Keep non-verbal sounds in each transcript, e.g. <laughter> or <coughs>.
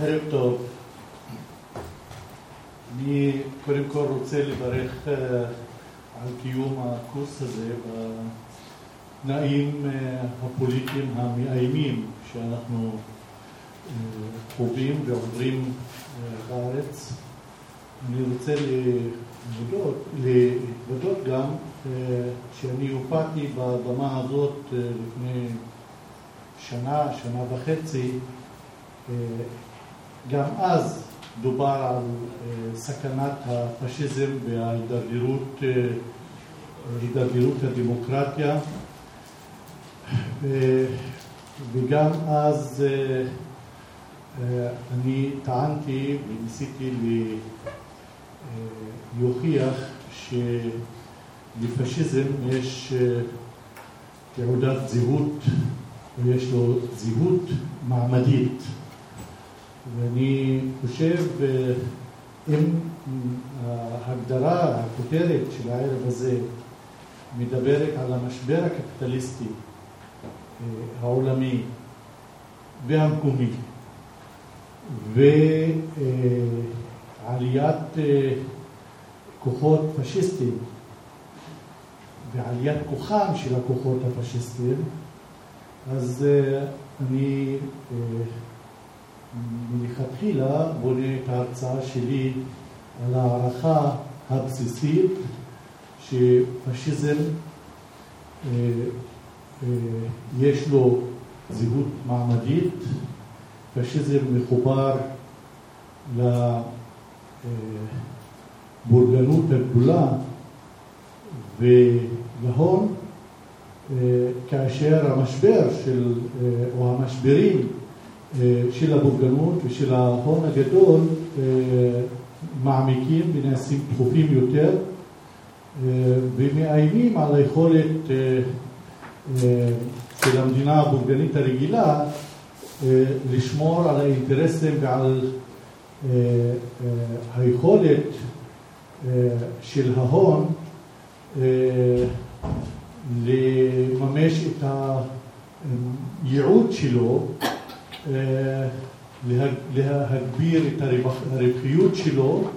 ערב טוב. אני קודם כל רוצה לברך uh, על קיום הקורס הזה בתנאים uh, הפוליטיים המאיימים שאנחנו uh, חווים ועוברים בארץ. אני רוצה להודות, גם שאני הופעתי בבמה הזאת לפני שנה, שנה וחצי, גם אז דובר על אה, סכנת הפשיזם וההידרדרות הדמוקרטיה וגם אז אה, אה, אני טענתי וניסיתי להוכיח שלפשיזם יש תעודת זהות ויש לו זהות מעמדית ואני חושב, אם ההגדרה, הכותרת של הערב הזה מדברת על המשבר הקפיטליסטי העולמי והמקומי ועליית כוחות פשיסטיים ועליית כוחם של הכוחות הפשיסטיים, אז אני מלכתחילה בונה את ההרצאה שלי על הערכה הבסיסית שפשיזם אה, אה, יש לו זהות מעמדית, פשיזם מחובר לבורגנות הגדולה ולהון, אה, כאשר המשבר של, או המשברים אה, של הבורגנות ושל ההון הגדול אה, מעמיקים ונעשים דחופים יותר אה, ומאיימים על היכולת של המדינה הבורגנית הרגילה לשמור על האינטרסים ועל היכולת של ההון לממש את הייעוד שלו להגביר את הרווחיות שלו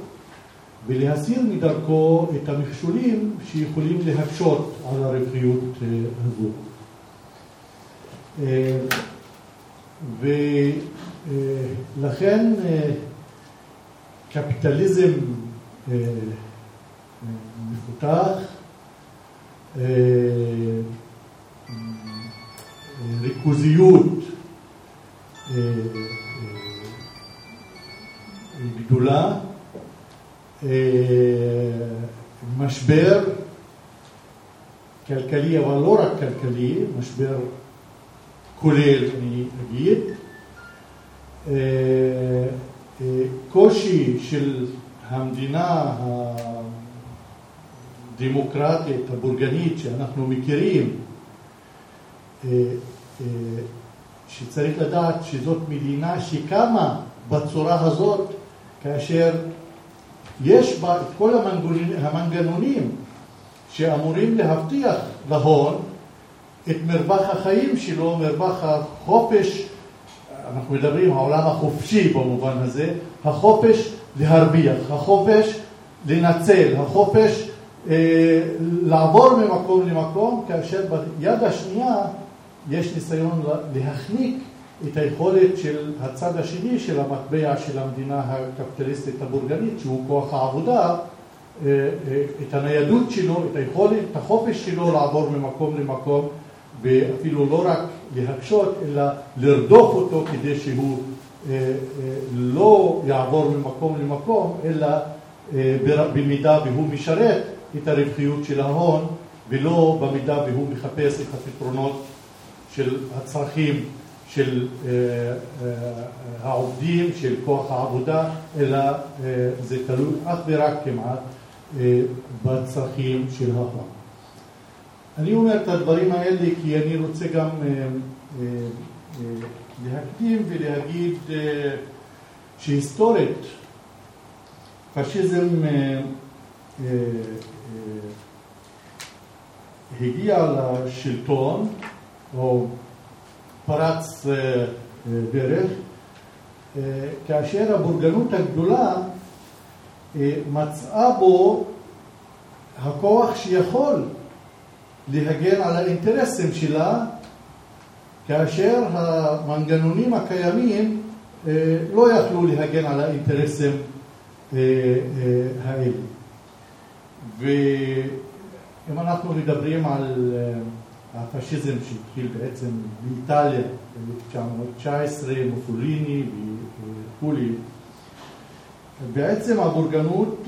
ולהסיר מדרכו את המכשולים שיכולים להקשות על הרווחיות הזו. ולכן קפיטליזם מפותח, ריכוזיות משבר כלכלי, אבל לא רק כלכלי, משבר כולל, אני אגיד, קושי של המדינה הדמוקרטית, הבורגנית, שאנחנו מכירים, שצריך לדעת שזאת מדינה שקמה בצורה הזאת כאשר יש בה את כל המנגנונים שאמורים להבטיח להון את מרווח החיים שלו, מרווח החופש, אנחנו מדברים העולם החופשי במובן הזה, החופש להרוויח, החופש לנצל, החופש אה, לעבור ממקום למקום, כאשר ביד השנייה יש ניסיון להחניק את היכולת של הצד השני של המטבע של המדינה הקפיטליסטית הבורגנית, שהוא כוח העבודה, אה, אה, את הניידות שלו, את היכולת, את החופש שלו לעבור ממקום למקום, ואפילו לא רק להקשות, אלא לרדוף אותו כדי שהוא אה, לא יעבור ממקום למקום, אלא במידה והוא משרת את הרווחיות של ההון, ולא במידה והוא מחפש את הפתרונות של הצרכים של uh, uh, העובדים, של כוח העבודה, אלא uh, זה תלוי אך ורק כמעט בצרכים של ההון. אני אומר את הדברים האלה כי אני רוצה גם להקדים ולהגיד שהיסטורית פשיזם הגיע לשלטון או פרץ דרך כאשר הבורגנות הגדולה מצאה בו הכוח שיכול להגן על האינטרסים שלה, כאשר המנגנונים הקיימים לא יכלו להגן על האינטרסים האלה. ואם אנחנו מדברים על הפשיזם שהתחיל בעצם באיטליה ב-1919, מוסוליני וכולי, בעצם הבורגנות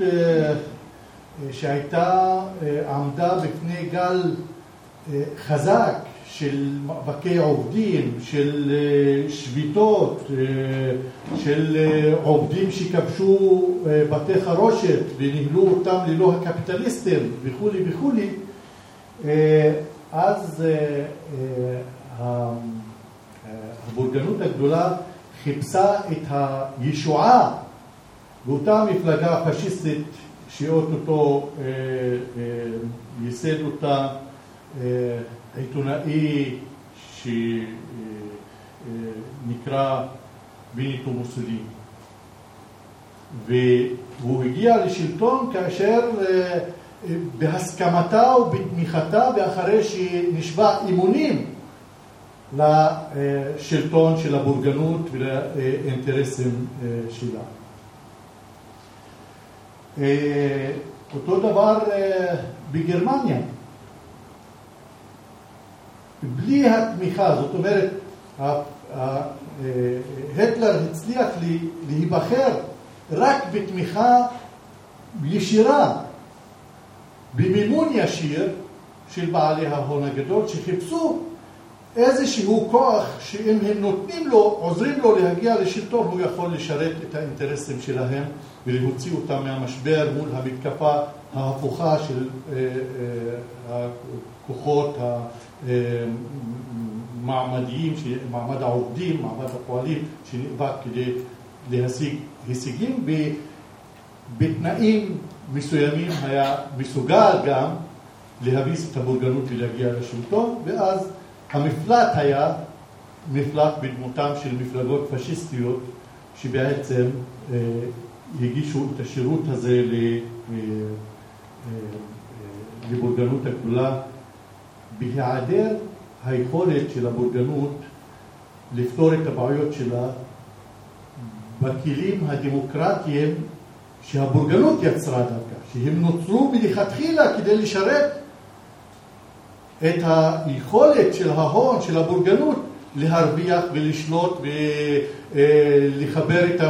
שהייתה, עמדה בפני גל חזק של מאבקי עובדים, של שביתות, של עובדים שכבשו בתי חרושת וניהלו אותם ללא הקפיטליסטים וכולי וכולי, אז הבורגנות הגדולה חיפשה את הישועה באותה מפלגה פשיסטית שאו-טו-טו ייסד אותה עיתונאי שנקרא ביניטו מוסוליני. והוא הגיע לשלטון כאשר בהסכמתה ובתמיכתה ואחרי שנשבע אמונים לשלטון של הבורגנות ולאינטרסים שלה. אותו דבר בגרמניה. בלי התמיכה, זאת אומרת, היטלר הצליח להיבחר רק בתמיכה ישירה, במימון ישיר של בעלי ההון הגדול שחיפשו איזשהו כוח שאם הם נותנים לו, עוזרים לו להגיע לשלטון, הוא יכול לשרת את האינטרסים שלהם ולהוציא אותם מהמשבר מול המתקפה ההפוכה של הכוחות המעמדיים, מעמד העובדים, מעמד הפועלים, שנאבק כדי להשיג הישגים, ובתנאים מסוימים היה מסוגל גם להביס את הבורגנות ולהגיע לשלטון, ואז המפלט היה מפלט בדמותם של מפלגות פשיסטיות שבעצם הגישו את השירות הזה לבורגנות הגדולה בהיעדר היכולת של הבורגנות לפתור את הבעיות שלה בכלים הדמוקרטיים שהבורגנות יצרה דווקא, שהם נוצרו מלכתחילה כדי לשרת את היכולת של ההון, של הבורגנות, להרוויח ולשלוט ולחבר את,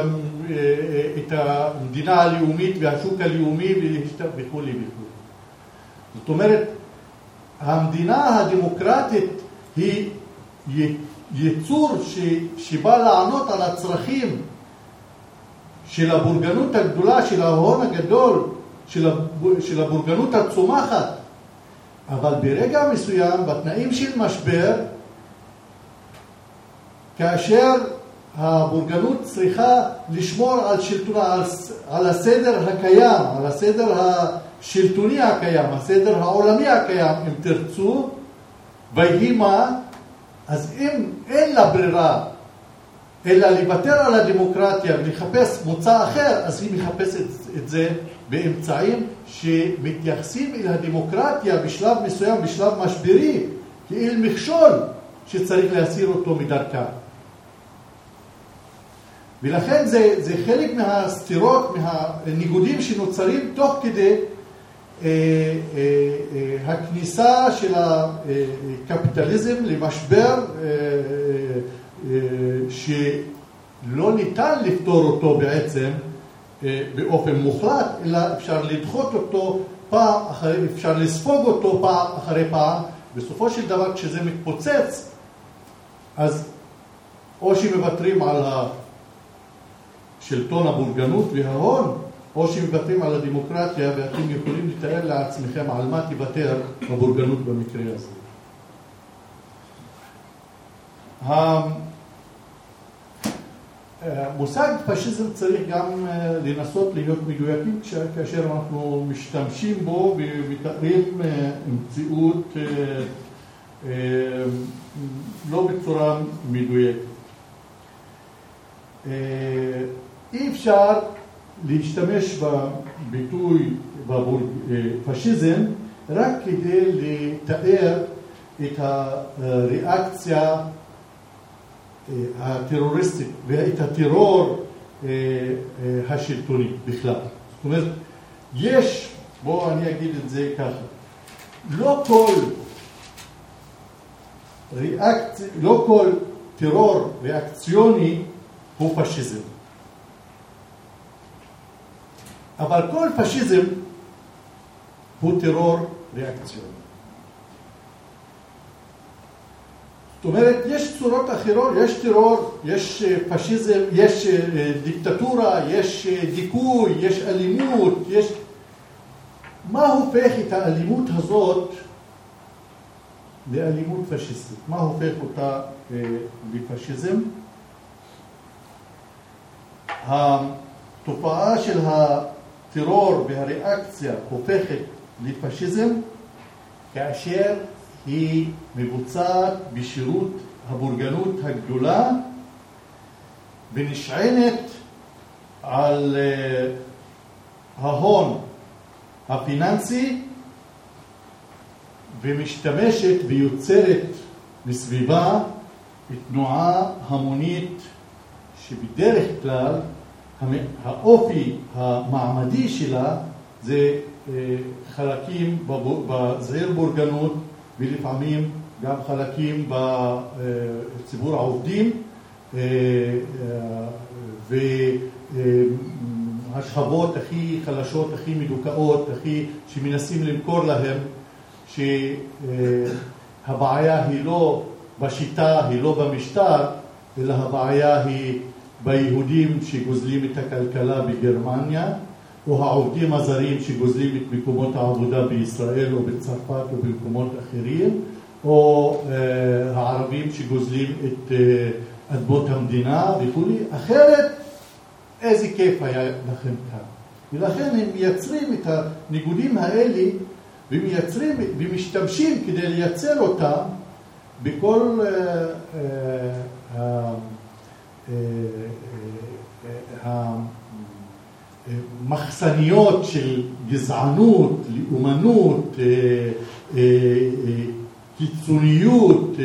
את המדינה הלאומית והשוק הלאומי וכולי וכולי. זאת אומרת, המדינה הדמוקרטית היא יצור שבא לענות על הצרכים של הבורגנות הגדולה, של ההון הגדול, של הבורגנות הצומחת, אבל ברגע מסוים, בתנאים של משבר, כאשר הבורגנות צריכה לשמור על שלטונה, על, על הסדר הקיים, על הסדר השלטוני הקיים, הסדר העולמי הקיים, אם תרצו, ויהי מה, אז אם אין לה ברירה אלא לוותר על הדמוקרטיה ולחפש מוצא אחר, אז היא מחפשת את זה באמצעים שמתייחסים אל הדמוקרטיה בשלב מסוים, בשלב משברי, כאל מכשול שצריך להסיר אותו מדרכה. ולכן זה, זה חלק מהסתירות, מהניגודים שנוצרים תוך כדי אה, אה, אה, הכניסה של הקפיטליזם למשבר אה, אה, שלא ניתן לפתור אותו בעצם אה, באופן מוחלט, אלא אפשר לדחות אותו פעם אחרי, אפשר לספוג אותו פעם אחרי פעם. בסופו של דבר כשזה מתפוצץ, אז או שמוותרים על השלטון הבורגנות וההון, או שמוותרים על הדמוקרטיה, ואתם יכולים לתאר לעצמכם על מה תוותר הבורגנות במקרה הזה. המושג פשיזם צריך גם אה, לנסות להיות מדויקים כאשר אנחנו משתמשים בו ומתארים אה, מציאות אה, לא בצורה מדויקת. אי אפשר להשתמש בביטוי פשיזם רק כדי לתאר את הריאקציה הטרוריסטית ואת הטרור השלטוני בכלל. זאת אומרת, יש, בואו אני אגיד את זה ככה, לא כל ריאקציה, לא כל טרור ריאקציוני הוא פשיזם. אבל כל פשיזם הוא טרור ריאקציוני. זאת אומרת, יש צורות אחרות, יש טרור, יש פשיזם, יש דיקטטורה, יש דיכוי, יש אלימות, יש... מה הופך את האלימות הזאת לאלימות פשיסטית? מה הופך אותה לפשיזם? התופעה של הטרור והריאקציה הופכת לפשיזם כאשר היא מבוצעת בשירות הבורגנות הגדולה ונשענת על ההון הפיננסי ומשתמשת ויוצרת מסביבה תנועה המונית שבדרך כלל האופי המעמדי שלה זה חלקים בזעיר בורגנות ולפעמים גם חלקים בציבור העובדים והשכבות הכי חלשות, הכי מדוכאות, הכי שמנסים למכור להם שהבעיה היא לא בשיטה, היא לא במשטר, אלא הבעיה היא ביהודים שגוזלים את הכלכלה בגרמניה, או העובדים הזרים שגוזלים את מקומות העבודה בישראל או בצרפת או במקומות אחרים, או uh, הערבים שגוזלים את uh, אדמות המדינה וכולי, אחרת איזה כיף היה לכם כאן. ולכן הם מייצרים את הניגודים האלה ומייצרים ומשתמשים כדי לייצר אותם בכל uh, uh, uh, uh, מחסניות של גזענות, לאומנות, קיצוניות,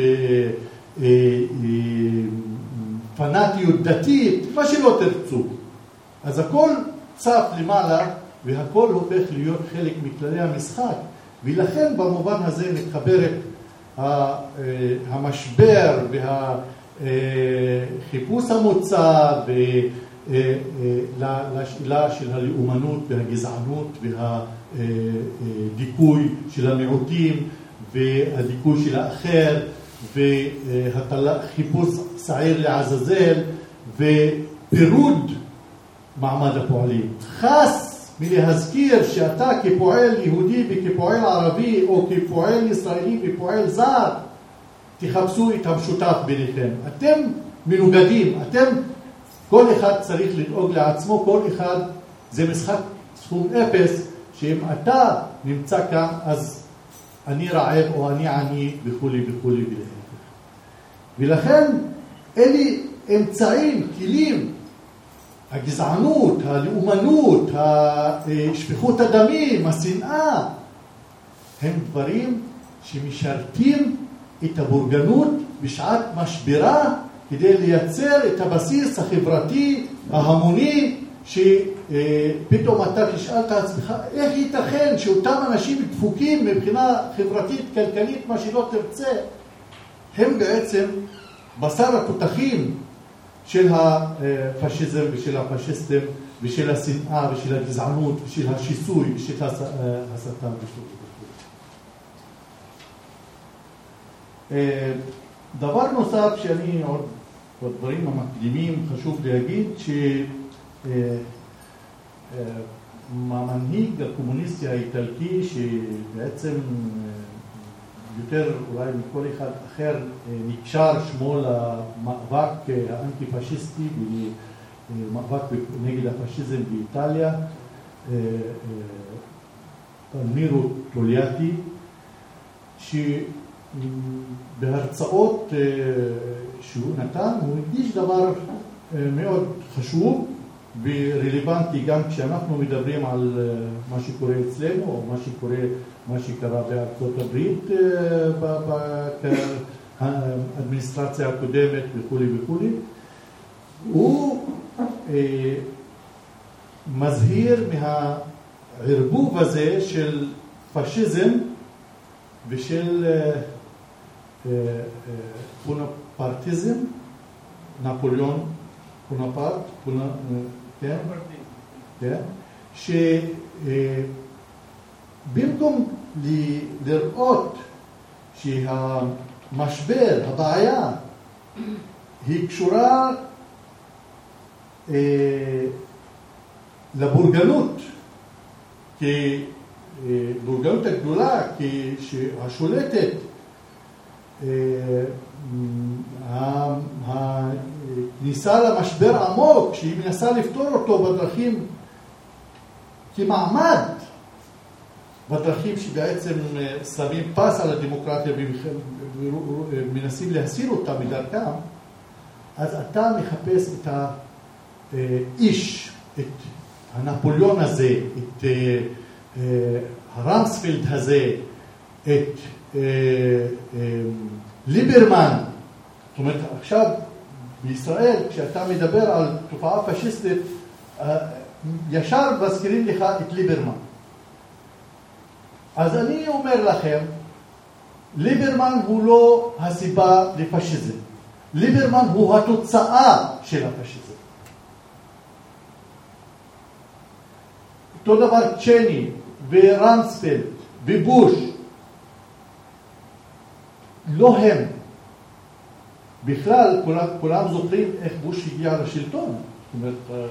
פנאטיות דתית, מה שלא תרצו. אז הכל צף למעלה והכל הופך להיות חלק מכללי המשחק ולכן במובן הזה מתחברת המשבר והחיפוש המוצא לשאלה של הלאומנות והגזענות והדיכוי של המיעוטים והדיכוי של האחר וחיפוש שעיר לעזאזל ופירוד מעמד הפועלים. חס מלהזכיר שאתה כפועל יהודי וכפועל ערבי או כפועל ישראלי ופועל זר תחפשו את המשותף ביניכם. אתם מנוגדים, אתם כל אחד צריך לדאוג לעצמו, כל אחד זה משחק סכום אפס, שאם אתה נמצא כאן אז אני רעב או אני עני וכולי וכולי ולהפך. ולכן אלה אמצעים, כלים, הגזענות, הלאומנות, שפיכות הדמים, השנאה, הם דברים שמשרתים את הבורגנות בשעת משברה כדי לייצר את הבסיס החברתי ההמוני שפתאום אתה תשאל את עצמך איך ייתכן שאותם אנשים דפוקים מבחינה חברתית, כלכלית, מה שלא תרצה, הם בעצם בשר התותחים של הפשיזם ושל הפשיסטים ושל השנאה ושל הגזענות ושל השיסוי ושל הסתה וכו'. דבר נוסף שאני עוד בדברים המקדימים חשוב להגיד שהמנהיג הקומוניסטי האיטלקי שבעצם יותר אולי מכל אחד אחר נקשר שמו למאבק האנטי-פשיסטי ומאבק נגד הפשיזם באיטליה, פלמירו טוליאטי, שבהרצאות שהוא נתן הוא הדגיש דבר מאוד חשוב ורלוונטי גם כשאנחנו מדברים על מה שקורה אצלנו או מה שקורה, מה שקרה בארצות הברית באדמיניסטרציה הקודמת וכולי וכולי. הוא מזהיר מהערבוב הזה של פשיזם ושל פונפרטיזם, נפוליאון פונפרט, כן? כן? שבמקום לראות שהמשבר, הבעיה, היא קשורה לבורגנות, כבורגנות הגדולה, כשהשולטת הכניסה למשבר עמוק, שהיא מנסה לפתור אותו בדרכים כמעמד, בדרכים שבעצם שמים פס על הדמוקרטיה ומנסים להסיר אותה מדרכם, אז אתה מחפש את האיש, את הנפוליאון הזה, את הרמספילד הזה, את ליברמן, זאת אומרת עכשיו בישראל כשאתה מדבר על תופעה פשיסטית ישר מזכירים לך את ליברמן. אז אני אומר לכם, ליברמן הוא לא הסיבה לפשיזם, ליברמן הוא התוצאה של הפשיזם. אותו דבר צ'ני ורמספלד ובוש לא הם. בכלל, כולם, כולם זוכרים איך בוש הגיע לשלטון. זאת אומרת, אה, אה,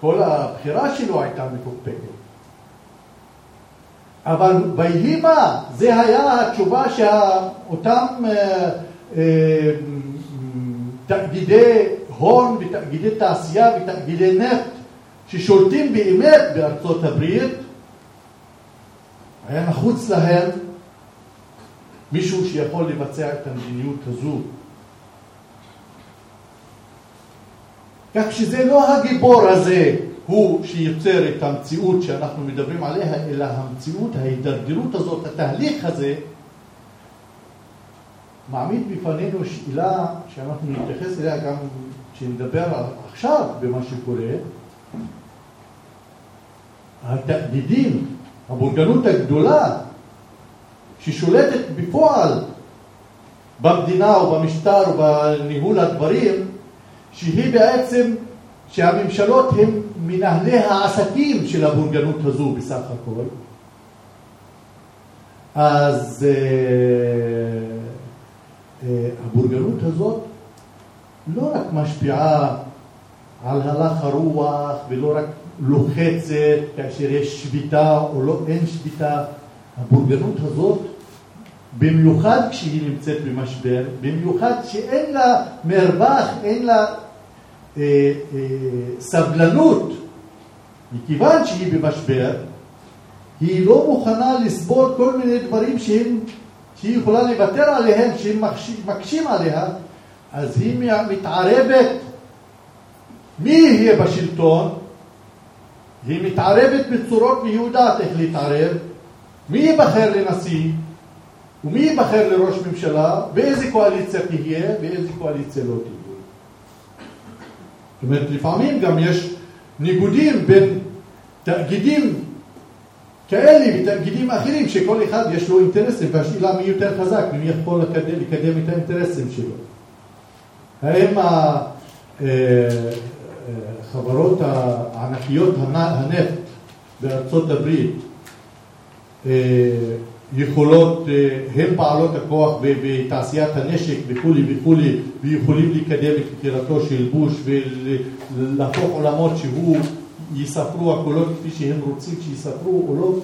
כל הבחירה שלו הייתה מפוקפקת. אבל ויהי מה, זה היה התשובה שאותם אה, תאגידי הון ותאגידי תעשייה ותאגידי נפט ששולטים באמת בארצות הברית, היה נחוץ להם מישהו שיכול לבצע את המדיניות הזו. כך שזה לא הגיבור הזה הוא שיוצר את המציאות שאנחנו מדברים עליה, אלא המציאות, ההידרדרות הזאת, התהליך הזה, מעמיד בפנינו שאלה שאנחנו נתייחס אליה גם כשנדבר עכשיו במה שקורה, התאגידים, הבורגנות הגדולה ששולטת בפועל במדינה או במשטר או בניהול הדברים, שהיא בעצם, שהממשלות הן מנהלי העסקים של הבורגנות הזו בסך הכל. אז אה, אה, הבורגנות הזאת לא רק משפיעה על הלך הרוח ולא רק לוחצת כאשר יש שביתה או לא, אין שביתה, הבורגנות הזאת במיוחד כשהיא נמצאת במשבר, במיוחד שאין לה מרווח, אין לה אה, אה, סבלנות, מכיוון שהיא במשבר, היא לא מוכנה לסבול כל מיני דברים שהם, שהיא יכולה לוותר עליהם, שהם מקשים עליה, אז היא מתערבת. מי יהיה בשלטון, היא מתערבת בצורות והיא יודעת איך להתערב, מי ייבחר לנשיא, ומי ייבחר לראש ממשלה, באיזה קואליציה תהיה, באיזה קואליציה לא תהיה. זאת אומרת, לפעמים גם יש ניגודים בין תאגידים כאלה ותאגידים אחרים, שכל אחד יש לו אינטרסים, והשאלה מי יותר חזק, מי יכול לקדם, לקדם את האינטרסים שלו. האם החברות אה, אה, הענקיות הנפט בארצות הברית אה, יכולות, אה, הן בעלות הכוח בתעשיית הנשק וכולי וכולי, ויכולים לקדם את חקירתו של בוש ולהפוך עולמות שהוא יספרו הקולות כפי שהם רוצים שיספרו או לא,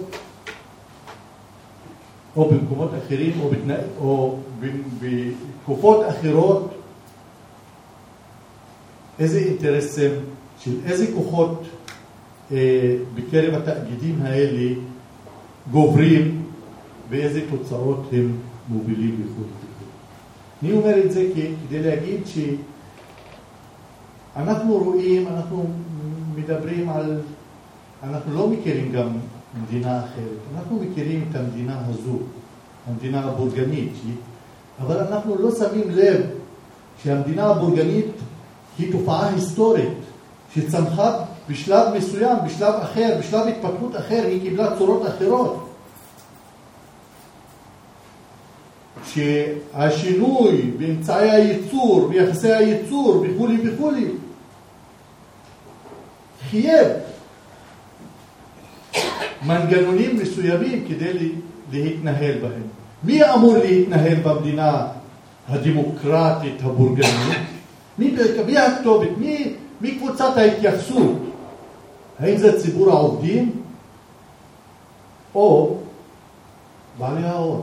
או במקומות אחרים או, בתנא, או בתקופות אחרות, איזה אינטרסים של איזה כוחות אה, בקרב התאגידים האלה גוברים ואיזה תוצאות הם מובילים וכו'. אני אומר את זה כדי להגיד אנחנו רואים, אנחנו מדברים על, אנחנו לא מכירים גם מדינה אחרת, אנחנו מכירים את המדינה הזו, המדינה הבורגנית, אבל אנחנו לא שמים לב שהמדינה הבורגנית היא תופעה היסטורית שצמחה בשלב מסוים, בשלב אחר, בשלב התפתחות אחר, היא קיבלה צורות אחרות. שהשינוי באמצעי הייצור, ביחסי הייצור וכולי וכולי, חייב מנגנונים מסוימים כדי להתנהל בהם. מי אמור להתנהל במדינה הדמוקרטית הבורגנית? מי, מי הכתובת? מי, מי קבוצת ההתייחסות? האם זה ציבור העובדים או בעלי ההון?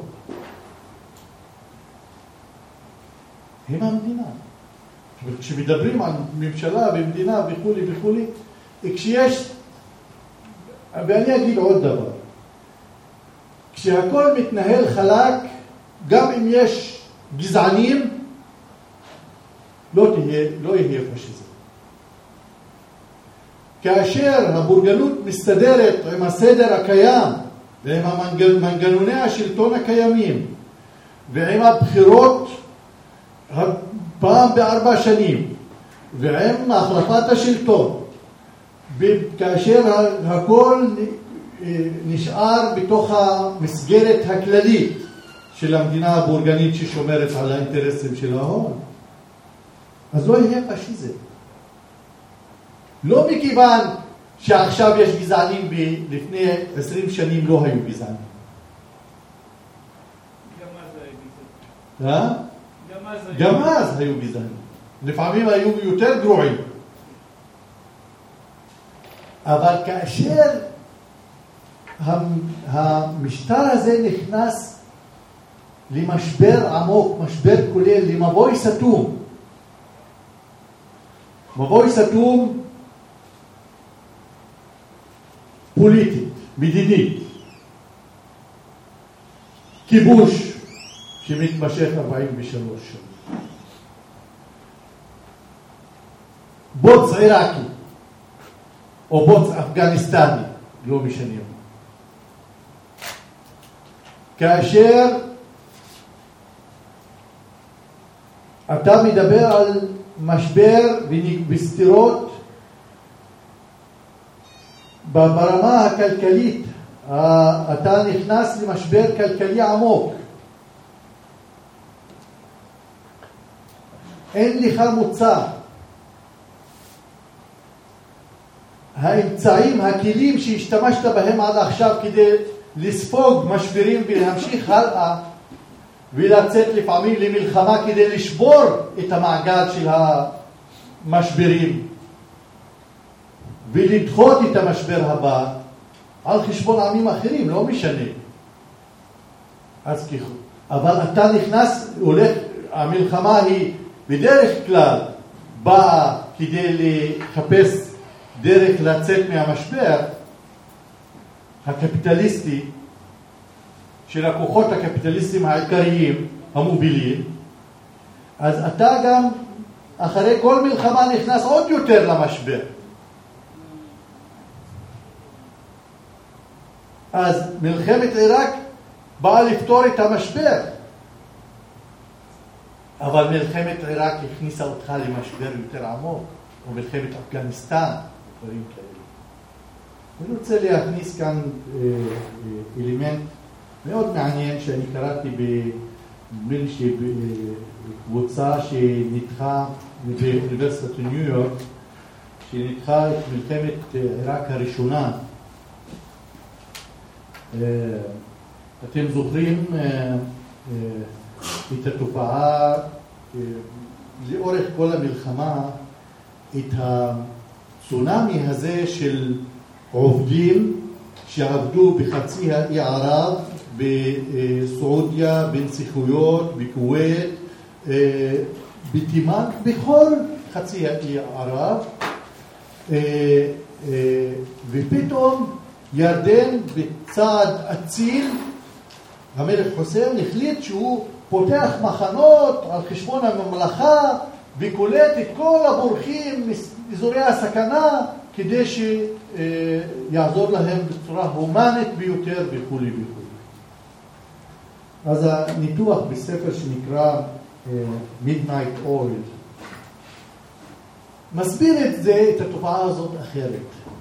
הם המדינה. וכשמדברים על ממשלה ומדינה וכולי וכולי, כשיש, ואני אגיד עוד דבר, כשהכל מתנהל חלק, גם אם יש גזענים, לא, תהיה, לא יהיה פשיזם. כאשר הבורגנות מסתדרת עם הסדר הקיים ועם מנגנוני השלטון הקיימים ועם הבחירות פעם בארבע שנים ועם החלפת השלטון וכאשר הכל נשאר בתוך המסגרת הכללית של המדינה הבורגנית ששומרת על האינטרסים של ההון. אז לא יהיה פשיזם. לא מכיוון שעכשיו יש גזענים ולפני עשרים שנים לא היו גזענים. גם אז היו גזענים. לפעמים היו יותר גרועים. אבל כאשר המשטר הזה נכנס למשבר עמוק, משבר כולל, למבוי סתום. מבוי סתום פוליטית, מדינית, כיבוש שמתמשך 43 שנים. בוץ עיראקי או בוץ אפגניסטני, לא משנה. כאשר אתה מדבר על משבר וסתירות ברמה הכלכלית אתה נכנס למשבר כלכלי עמוק. אין לך מוצא. האמצעים, הכלים שהשתמשת בהם עד עכשיו כדי לספוג משברים ולהמשיך הלאה ולצאת לפעמים למלחמה כדי לשבור את המעגל של המשברים ולדחות את המשבר הבא על חשבון עמים אחרים, לא משנה. אז ככה. אבל אתה נכנס, הולך, המלחמה היא בדרך כלל באה כדי לחפש דרך לצאת מהמשבר הקפיטליסטי של הכוחות הקפיטליסטיים העיקריים, המובילים, אז אתה גם אחרי כל מלחמה נכנס עוד יותר למשבר. אז מלחמת עיראק באה לפתור את המשבר. אבל מלחמת עיראק הכניסה אותך למשבר יותר עמוק, או מלחמת אפגניסטן, דברים כאלה. אני רוצה להכניס כאן אה, אה, אלמנט מאוד מעניין שאני קראתי נדמה לי שבקבוצה שניתחה באוניברסיטת ניו יורק, שניתחה את מלחמת עיראק הראשונה אה, אתם זוכרים אה, אה, את התופעה לאורך כל המלחמה, את הצונאמי הזה של עובדים שעבדו בחצי האי ערב, בסעודיה, בנסיכויות, בכווית, בתימן, בכל חצי האי ערב, ופתאום ירדן בצעד אציל, המלך חוסיין החליט שהוא פותח מחנות על חשבון הממלכה וקולט את כל הבורחים מאזורי הסכנה כדי שיעזור להם בצורה הומנית ביותר וכולי וכולי. אז הניתוח בספר שנקרא Midnight Oil מסביר את זה, את התופעה הזאת אחרת.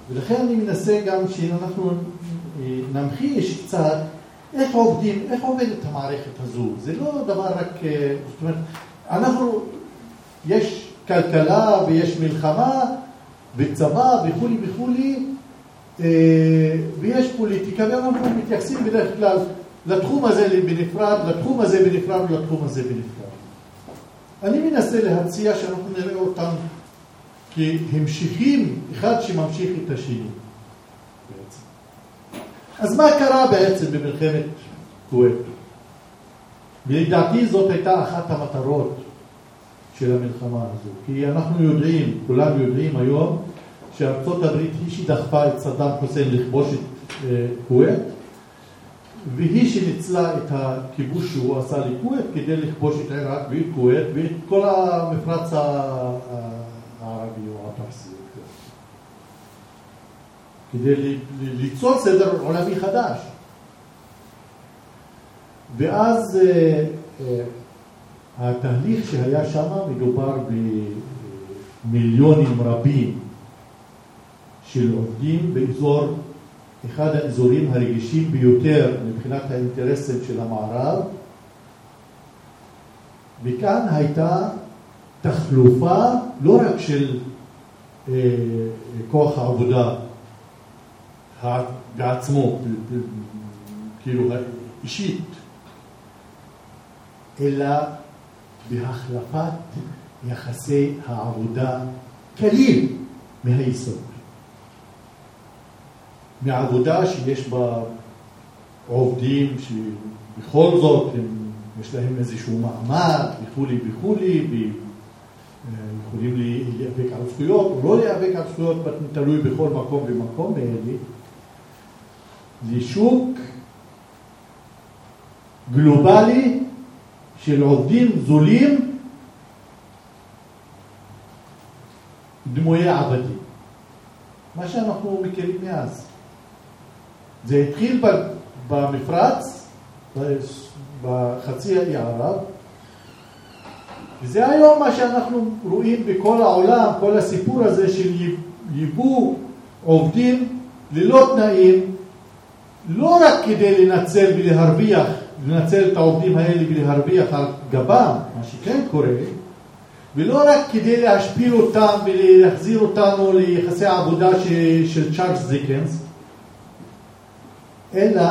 ולכן אני מנסה גם שאנחנו אה, נמחיש קצת איך עובדים, איך עובדת המערכת הזו. זה לא דבר רק, אה, זאת אומרת, אנחנו, יש כלכלה ויש מלחמה וצבא וכולי וכולי, אה, ויש פוליטיקה, ואנחנו מתייחסים בדרך כלל לתחום הזה בנפרד, לתחום הזה בנפרד ולתחום הזה בנפרד. אני מנסה להציע שאנחנו נראה אותם כהמשכים, אחד שממשיך את השני. בעצם. אז מה קרה בעצם במלחמת כווית? ולדעתי זאת הייתה אחת המטרות של המלחמה הזו. כי אנחנו יודעים, כולם יודעים היום, שארצות הברית היא שדחפה את סדאם חוסיין לכבוש את אה, כווית, והיא שניצלה את הכיבוש שהוא עשה לכווית כדי לכבוש את עיראק ואת כווית ואת כל המפרץ הערבי או הפרסי. כדי ליצור סדר עולמי חדש. ואז אה, אה, התהליך שהיה שם מדובר במיליונים רבים של עובדים באזור, אחד האזורים הרגישים ביותר מבחינת האינטרסים של המערב, וכאן הייתה תחלופה לא רק של אה, כוח העבודה בעצמו, כאילו אישית, אלא בהחלפת יחסי העבודה כליל מהיסוד. מעבודה שיש בה עובדים שבכל זאת הם, יש להם איזשהו מעמד וכולי וכולי, ויכולים להיאבק על זכויות או לא להיאבק על זכויות, תלוי בכל מקום ומקום באלה, לשוק גלובלי של עובדים זולים דמויי עבדים. מה שאנחנו מכירים מאז. זה התחיל במפרץ, בחצי האי ערב, וזה היום מה שאנחנו רואים בכל העולם, כל הסיפור הזה של ייבוא עובדים ללא תנאים, לא רק כדי לנצל ולהרוויח לנצל את העובדים האלה ולהרוויח על גבם, מה שכן קורה, ולא רק כדי להשפיל אותם ולהחזיר אותנו ליחסי העבודה של צ'ארלס דיקנס, אלא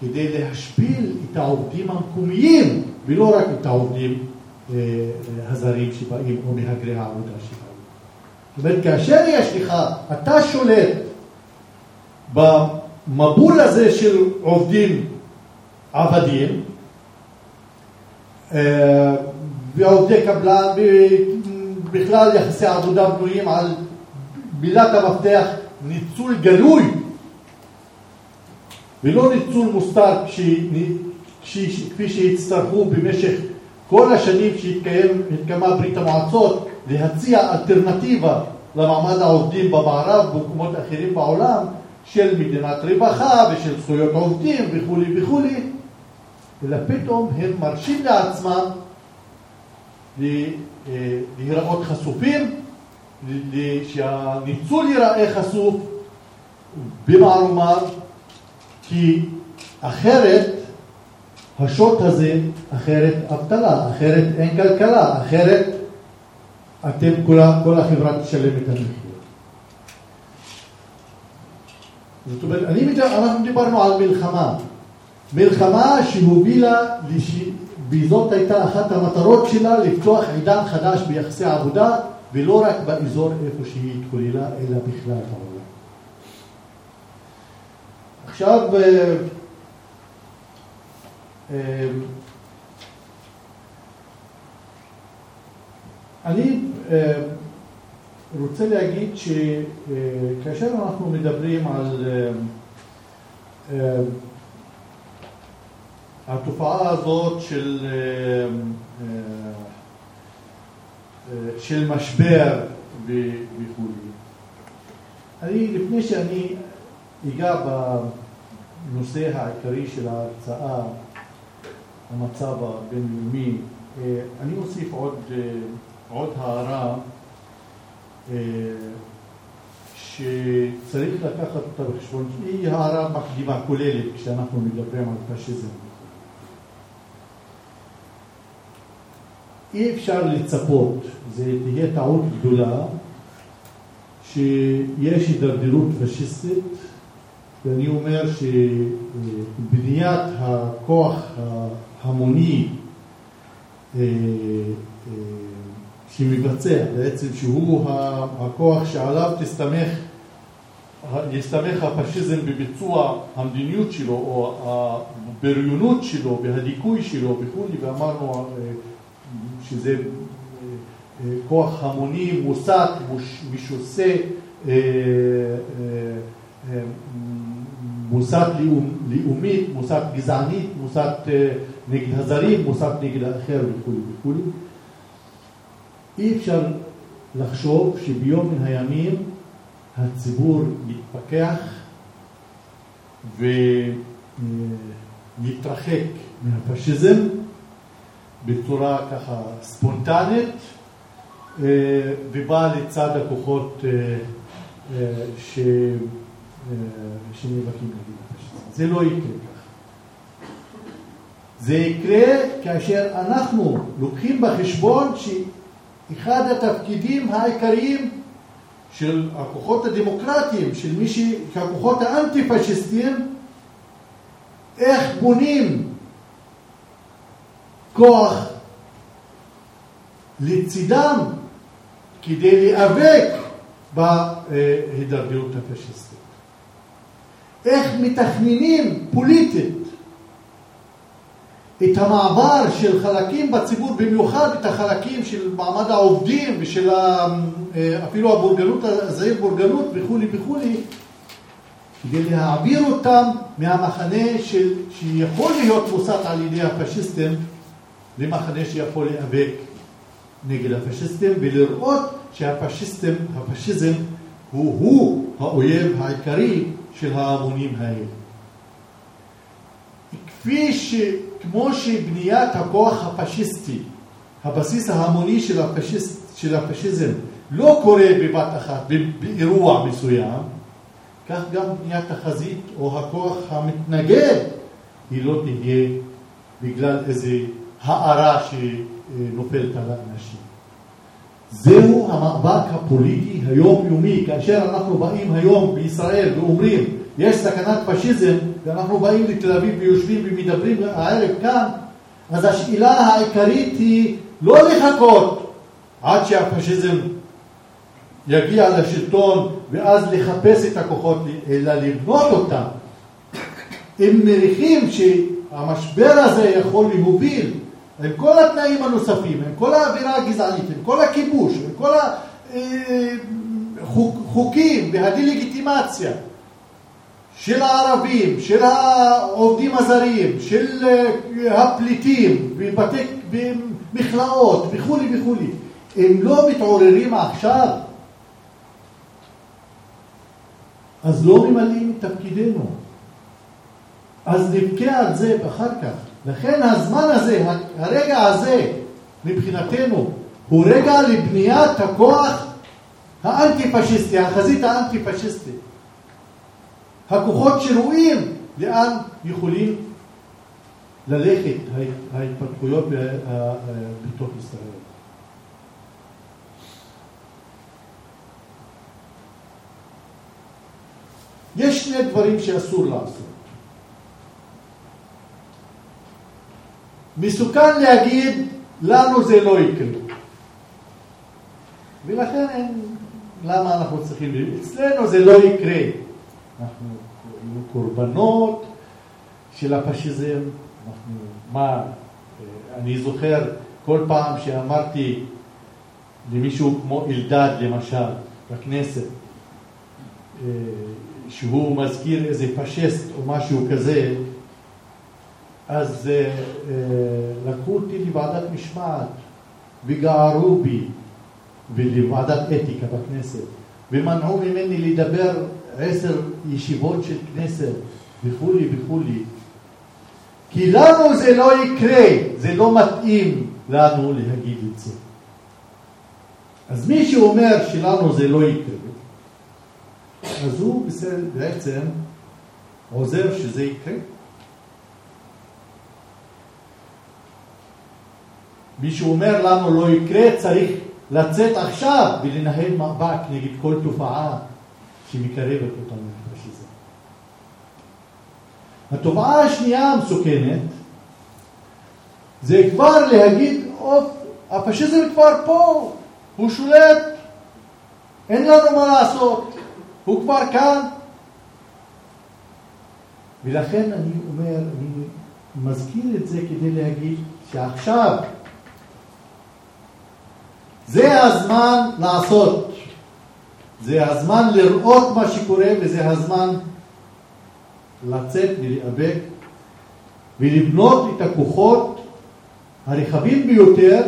כדי להשפיל את העובדים המקומיים, ולא רק את העובדים אה, הזרים שבאים או מהגרי העבודה שבאים. זאת אומרת, כאשר יש לך, אתה שולט במבול הזה של עובדים עבדים, אה, ועובדי קבלן, בכלל יחסי עבודה בנויים על מילת המפתח ניצול גלוי ולא ניצול מוסתר כפי שהצטרכו במשך כל השנים שהתקיימה ברית המועצות להציע אלטרנטיבה למעמד העובדים במערב ובמקומות אחרים בעולם של מדינת רווחה ושל זכויות עובדים וכולי וכולי אלא פתאום הם מרשים לעצמם אה, להיראות חשופים, שהניצול ייראה חשוף במערומיו, כי אחרת השוט הזה, אחרת אבטלה, אחרת אין כלכלה, אחרת אתם, כל, כל החברה תשלם את המחיר. זאת אומרת, אני, אנחנו דיברנו על מלחמה. מלחמה שהובילה, לש... וזאת הייתה אחת המטרות שלה, לפתוח עידן חדש ביחסי עבודה, ולא רק באזור איפה שהיא התחוללה, אלא בכלל העולם. עכשיו, אה, אה, אני אה, רוצה להגיד שכאשר אנחנו מדברים על התופעה הזאת של אה, אה, של משבר וכו'. אני, לפני שאני אגע בנושא העיקרי של ההרצאה, המצב הבינלאומי, אני אוסיף עוד, עוד הערה שצריך לקחת אותה בחשבון, היא הערה מקדימה כוללת כשאנחנו מדברים על פשיזם. אי אפשר לצפות, זה תהיה טעות גדולה, שיש הידרדרות פשיסטית, ואני אומר שבניית הכוח ההמוני אה, אה, שמבצע, בעצם שהוא הכוח שעליו תסתמך, יסתמך הפשיזם בביצוע המדיניות שלו או הבריונות שלו והדיכוי שלו וכולי, ואמרנו אה, שזה אה, כוח המוני מוסת, משוסה, אה, מוסת לאומית, מוסת גזענית, מוסת נגד הזרים, מוסת נגד האחר וכולי וכולי. אי אפשר לחשוב שביום מן הימים הציבור יתפכח ויתרחק מהפשיזם בצורה ככה ספונטנית אה, ובא לצד הכוחות אה, אה, שנאבקים נגד הפשיזם. זה לא יקרה ככה. זה יקרה כאשר אנחנו לוקחים בחשבון ש... אחד התפקידים העיקריים של הכוחות הדמוקרטיים, של מי ש... הכוחות האנטי-פשיסטיים, איך בונים כוח לצידם כדי להיאבק בהידרדרות הפשיסטית. איך מתכננים פוליטית את המעבר של חלקים בציבור, במיוחד את החלקים של מעמד העובדים ושל אה, אפילו הבורגנות, הזעיר בורגנות וכולי וכולי, כדי להעביר אותם מהמחנה של, שיכול להיות מוסת על ידי הפשיסטים למחנה שיכול להיאבק נגד הפשיסטים ולראות שהפשיסטים, הפשיזם הוא-הוא האויב העיקרי של ההמונים האלה. כפי ש... כמו שבניית הכוח הפשיסטי, הבסיס ההמוני של, הפשיסט, של הפשיזם, לא קורה בבת אחת, באירוע מסוים, כך גם בניית החזית או הכוח המתנגד, היא לא תהיה בגלל איזה הארה שנופלת על האנשים. זהו המאבק הפוליטי היומיומי, כאשר אנחנו באים היום בישראל ואומרים יש סכנת פשיזם, ואנחנו באים לתל אביב ויושבים ומדברים הערב כאן, אז השאלה העיקרית היא לא לחכות עד שהפשיזם יגיע לשלטון ואז לחפש את הכוחות, אלא לבנות אותם. אם מריחים שהמשבר הזה יכול להוביל עם כל התנאים הנוספים, עם כל האווירה הגזענית, עם כל הכיבוש, עם כל החוקים אה, והדה-לגיטימציה, של הערבים, של העובדים הזרים, של אה, הפליטים, בבתי, במכלאות וכולי וכולי, הם לא מתעוררים עכשיו, אז לא ממלאים את תפקידנו. אז נבכה על זה אחר כך. לכן הזמן הזה, הרגע הזה, מבחינתנו, הוא רגע לבניית הכוח האנטי-פשיסטי, החזית האנטי-פשיסטית. הכוחות שרואים לאן יכולים ללכת ההתפתחויות בתוך ישראל. יש שני דברים שאסור לעשות. מסוכן להגיד, לנו זה לא יקרה. ולכן למה אנחנו צריכים, אצלנו זה לא יקרה. אנחנו קורבנות של הפשיזם, אנחנו, מה, אני זוכר כל פעם שאמרתי למישהו כמו אלדד למשל, בכנסת, אה, שהוא מזכיר איזה פשיסט או משהו כזה, אז אה, אה, לקחו אותי לוועדת משמעת וגערו בי ולוועדת אתיקה בכנסת, ומנעו ממני לדבר עשר ישיבות של כנסת וכולי וכולי. כי לנו זה לא יקרה, זה לא מתאים לנו להגיד את זה. אז מי שאומר שלנו זה לא יקרה, אז הוא בעצם עוזר שזה יקרה. מי שאומר לנו לא יקרה צריך לצאת עכשיו ולנהל מאבק נגד כל תופעה שמקרבת אותנו לפשיזם. התופעה השנייה המסוכנת זה כבר להגיד, הפשיזם כבר פה, הוא שולט, אין לנו מה לעשות, הוא כבר כאן. ולכן אני אומר, אני מזכיר את זה כדי להגיד שעכשיו זה הזמן לעשות. זה הזמן לראות מה שקורה וזה הזמן לצאת ולהיאבק ולבנות את הכוחות הרחבים ביותר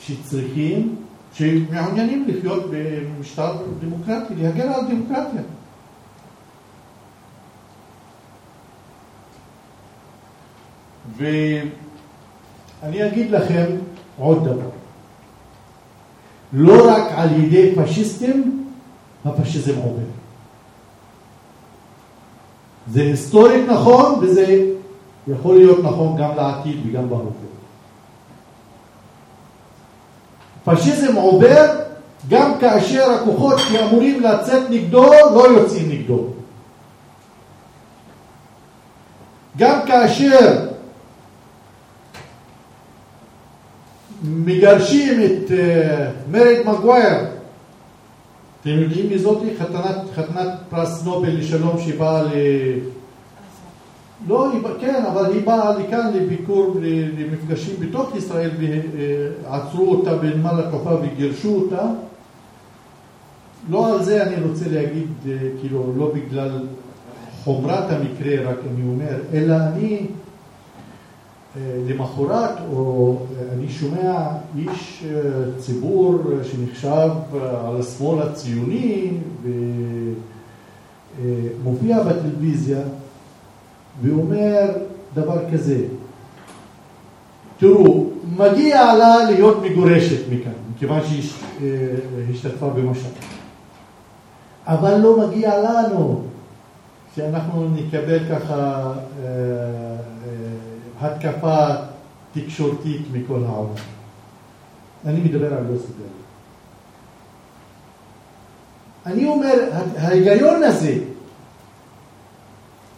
שצריכים, שמעוניינים לחיות במשטר דמוקרטי, להגן על דמוקרטיה. ואני אגיד לכם עוד דבר. לא רק על ידי פשיסטים, הפשיזם עובר. זה היסטורית נכון וזה יכול להיות נכון גם לעתיד וגם בהווה. פשיזם עובר גם כאשר הכוחות שאמורים לצאת נגדו לא יוצאים נגדו. גם כאשר מגרשים את אה, מרד מגווייר. אתם יודעים מי זאתי? חתנת, חתנת פרס נובל לשלום שבאה ל... לא, כן, אבל היא באה לכאן לביקור, למפגשים בתוך ישראל ועצרו אותה בנמל התעופה וגירשו אותה. לא על זה אני רוצה להגיד, אה, כאילו, לא בגלל חומרת המקרה, רק אני אומר, אלא אני למחרת, או אני שומע איש ציבור שנחשב על השמאל הציוני ומופיע בטלוויזיה ואומר דבר כזה, תראו, מגיע לה להיות מגורשת מכאן, מכיוון שהיא השתתפה במשל. אבל לא מגיע לנו שאנחנו נקבל ככה התקפה תקשורתית מכל העולם. אני מדבר על יוסי דרעי. אני אומר, ההיגיון הזה,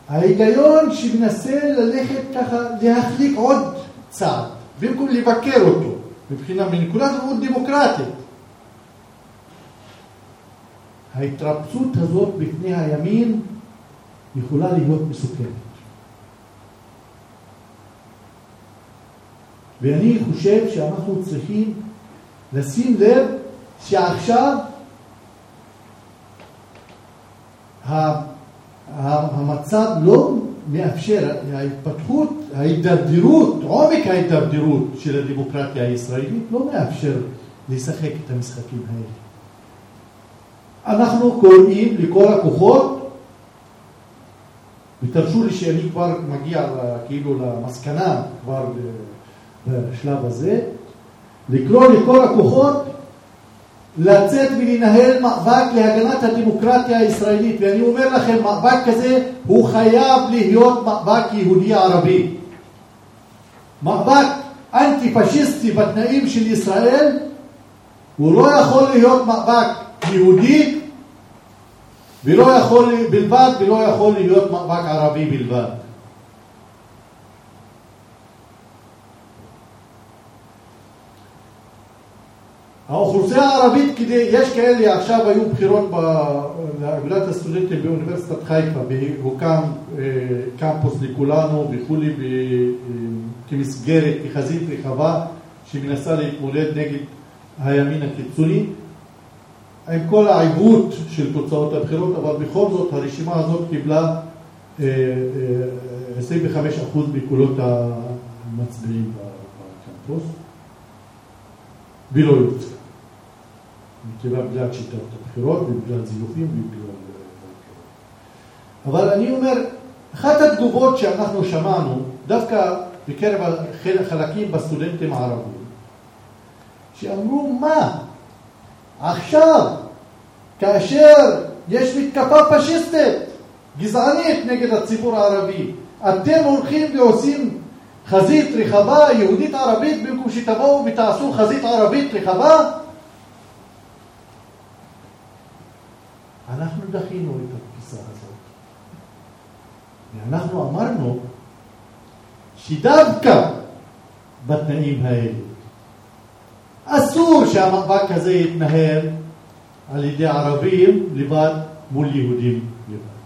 ההיגיון שמנסה ללכת ככה, להחליק עוד צעד, במקום לבקר אותו, מבחינה, מנקודת ראות דמוקרטית. ההתרפסות הזאת בפני הימין יכולה להיות מסוכנת. ואני חושב שאנחנו צריכים לשים לב שעכשיו המצב לא מאפשר, ההתפתחות, ההידרדרות, עומק ההידרדרות של הדמוקרטיה הישראלית לא מאפשר לשחק את המשחקים האלה. אנחנו קוראים לכל הכוחות, ותרשו לי שאני כבר מגיע כאילו למסקנה כבר בשלב הזה, לקרוא לכל הכוחות לצאת ולנהל מאבק להגנת הדמוקרטיה הישראלית. ואני אומר לכם, מאבק כזה הוא חייב להיות מאבק יהודי-ערבי. מאבק אנטי-פשיסטי בתנאים של ישראל, הוא לא יכול להיות מאבק יהודי ולא יכול בלבד, ולא יכול להיות מאבק ערבי בלבד. האוכלוסייה הערבית, כדי, יש כאלה, עכשיו היו בחירות באגודת הסטודנטים באוניברסיטת חיפה, והוקם אה, קמפוס לכולנו וכולי אה, כמסגרת, כחזית רחבה שמנסה להתמודד נגד הימין הקיצוני, עם כל העיוות של תוצאות הבחירות, אבל בכל זאת הרשימה הזאת קיבלה 25% אה, בקולות המצביעים בקמפוס. ולא יוצא. בגלל שיטת הבחירות ובגלל זיופים ובגלל... אבל אני אומר, אחת התגובות שאנחנו שמענו, דווקא בקרב חלקים בסטודנטים הערבים, שאמרו, מה, עכשיו, כאשר יש מתקפה פשיסטית, גזענית נגד הציבור הערבי, אתם הולכים ועושים חזית רחבה, יהודית ערבית, במקום שתבואו ותעשו חזית ערבית רחבה? אנחנו דחינו את התפיסה הזאת. ואנחנו אמרנו שדווקא בתנאים האלה אסור שהמאבק הזה יתנהל על ידי ערבים לבד מול יהודים לבד.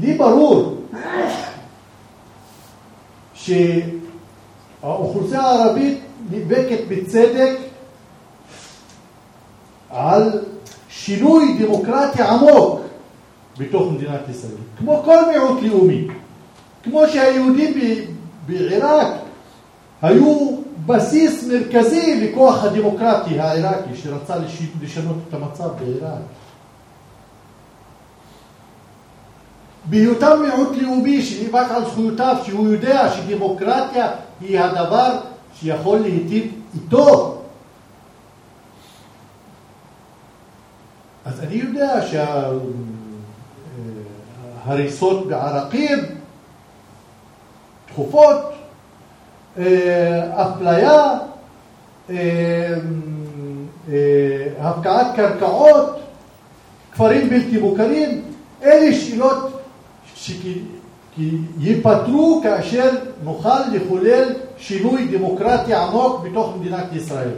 לי ברור שהאוכלוסייה הערבית נאבקת בצדק על שינוי דמוקרטי עמוק בתוך מדינת ישראל, כמו כל מיעוט לאומי. כמו שהיהודים בעיראק היו בסיס מרכזי לכוח הדמוקרטי העיראקי שרצה לשנות את המצב בעיראק. בהיותם מיעוט לאומי שנאבק על זכויותיו, שהוא יודע שדמוקרטיה היא הדבר שיכול להיטיב איתו. אז אני יודע שההריסות בערכים תכופות, אה, אפליה, אה, אה, הפקעת קרקעות, כפרים בלתי מוכרים, אלה שאלות שייפתרו כאשר נוכל לחולל שינוי דמוקרטי עמוק בתוך מדינת ישראל.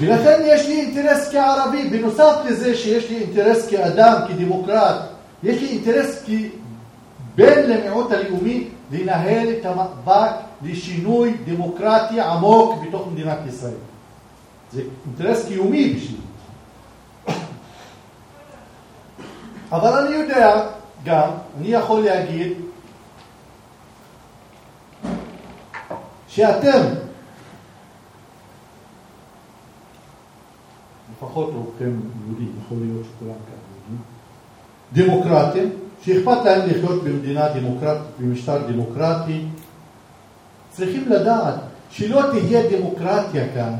ולכן יש לי אינטרס כערבי, בנוסף לזה שיש לי אינטרס כאדם, כדמוקרט, יש לי אינטרס כבן למיעוט הלאומי לנהל את המאבק לשינוי דמוקרטי עמוק בתוך מדינת ישראל. זה אינטרס קיומי בשבילי. אבל אני יודע גם, אני יכול להגיד שאתם, לפחות רובכם יהודים, יכול להיות שכולם כאן יהודים, דמוקרטים, שאכפת להם לחיות במדינה דמוקרטית, במשטר דמוקרטי, צריכים לדעת שלא תהיה דמוקרטיה כאן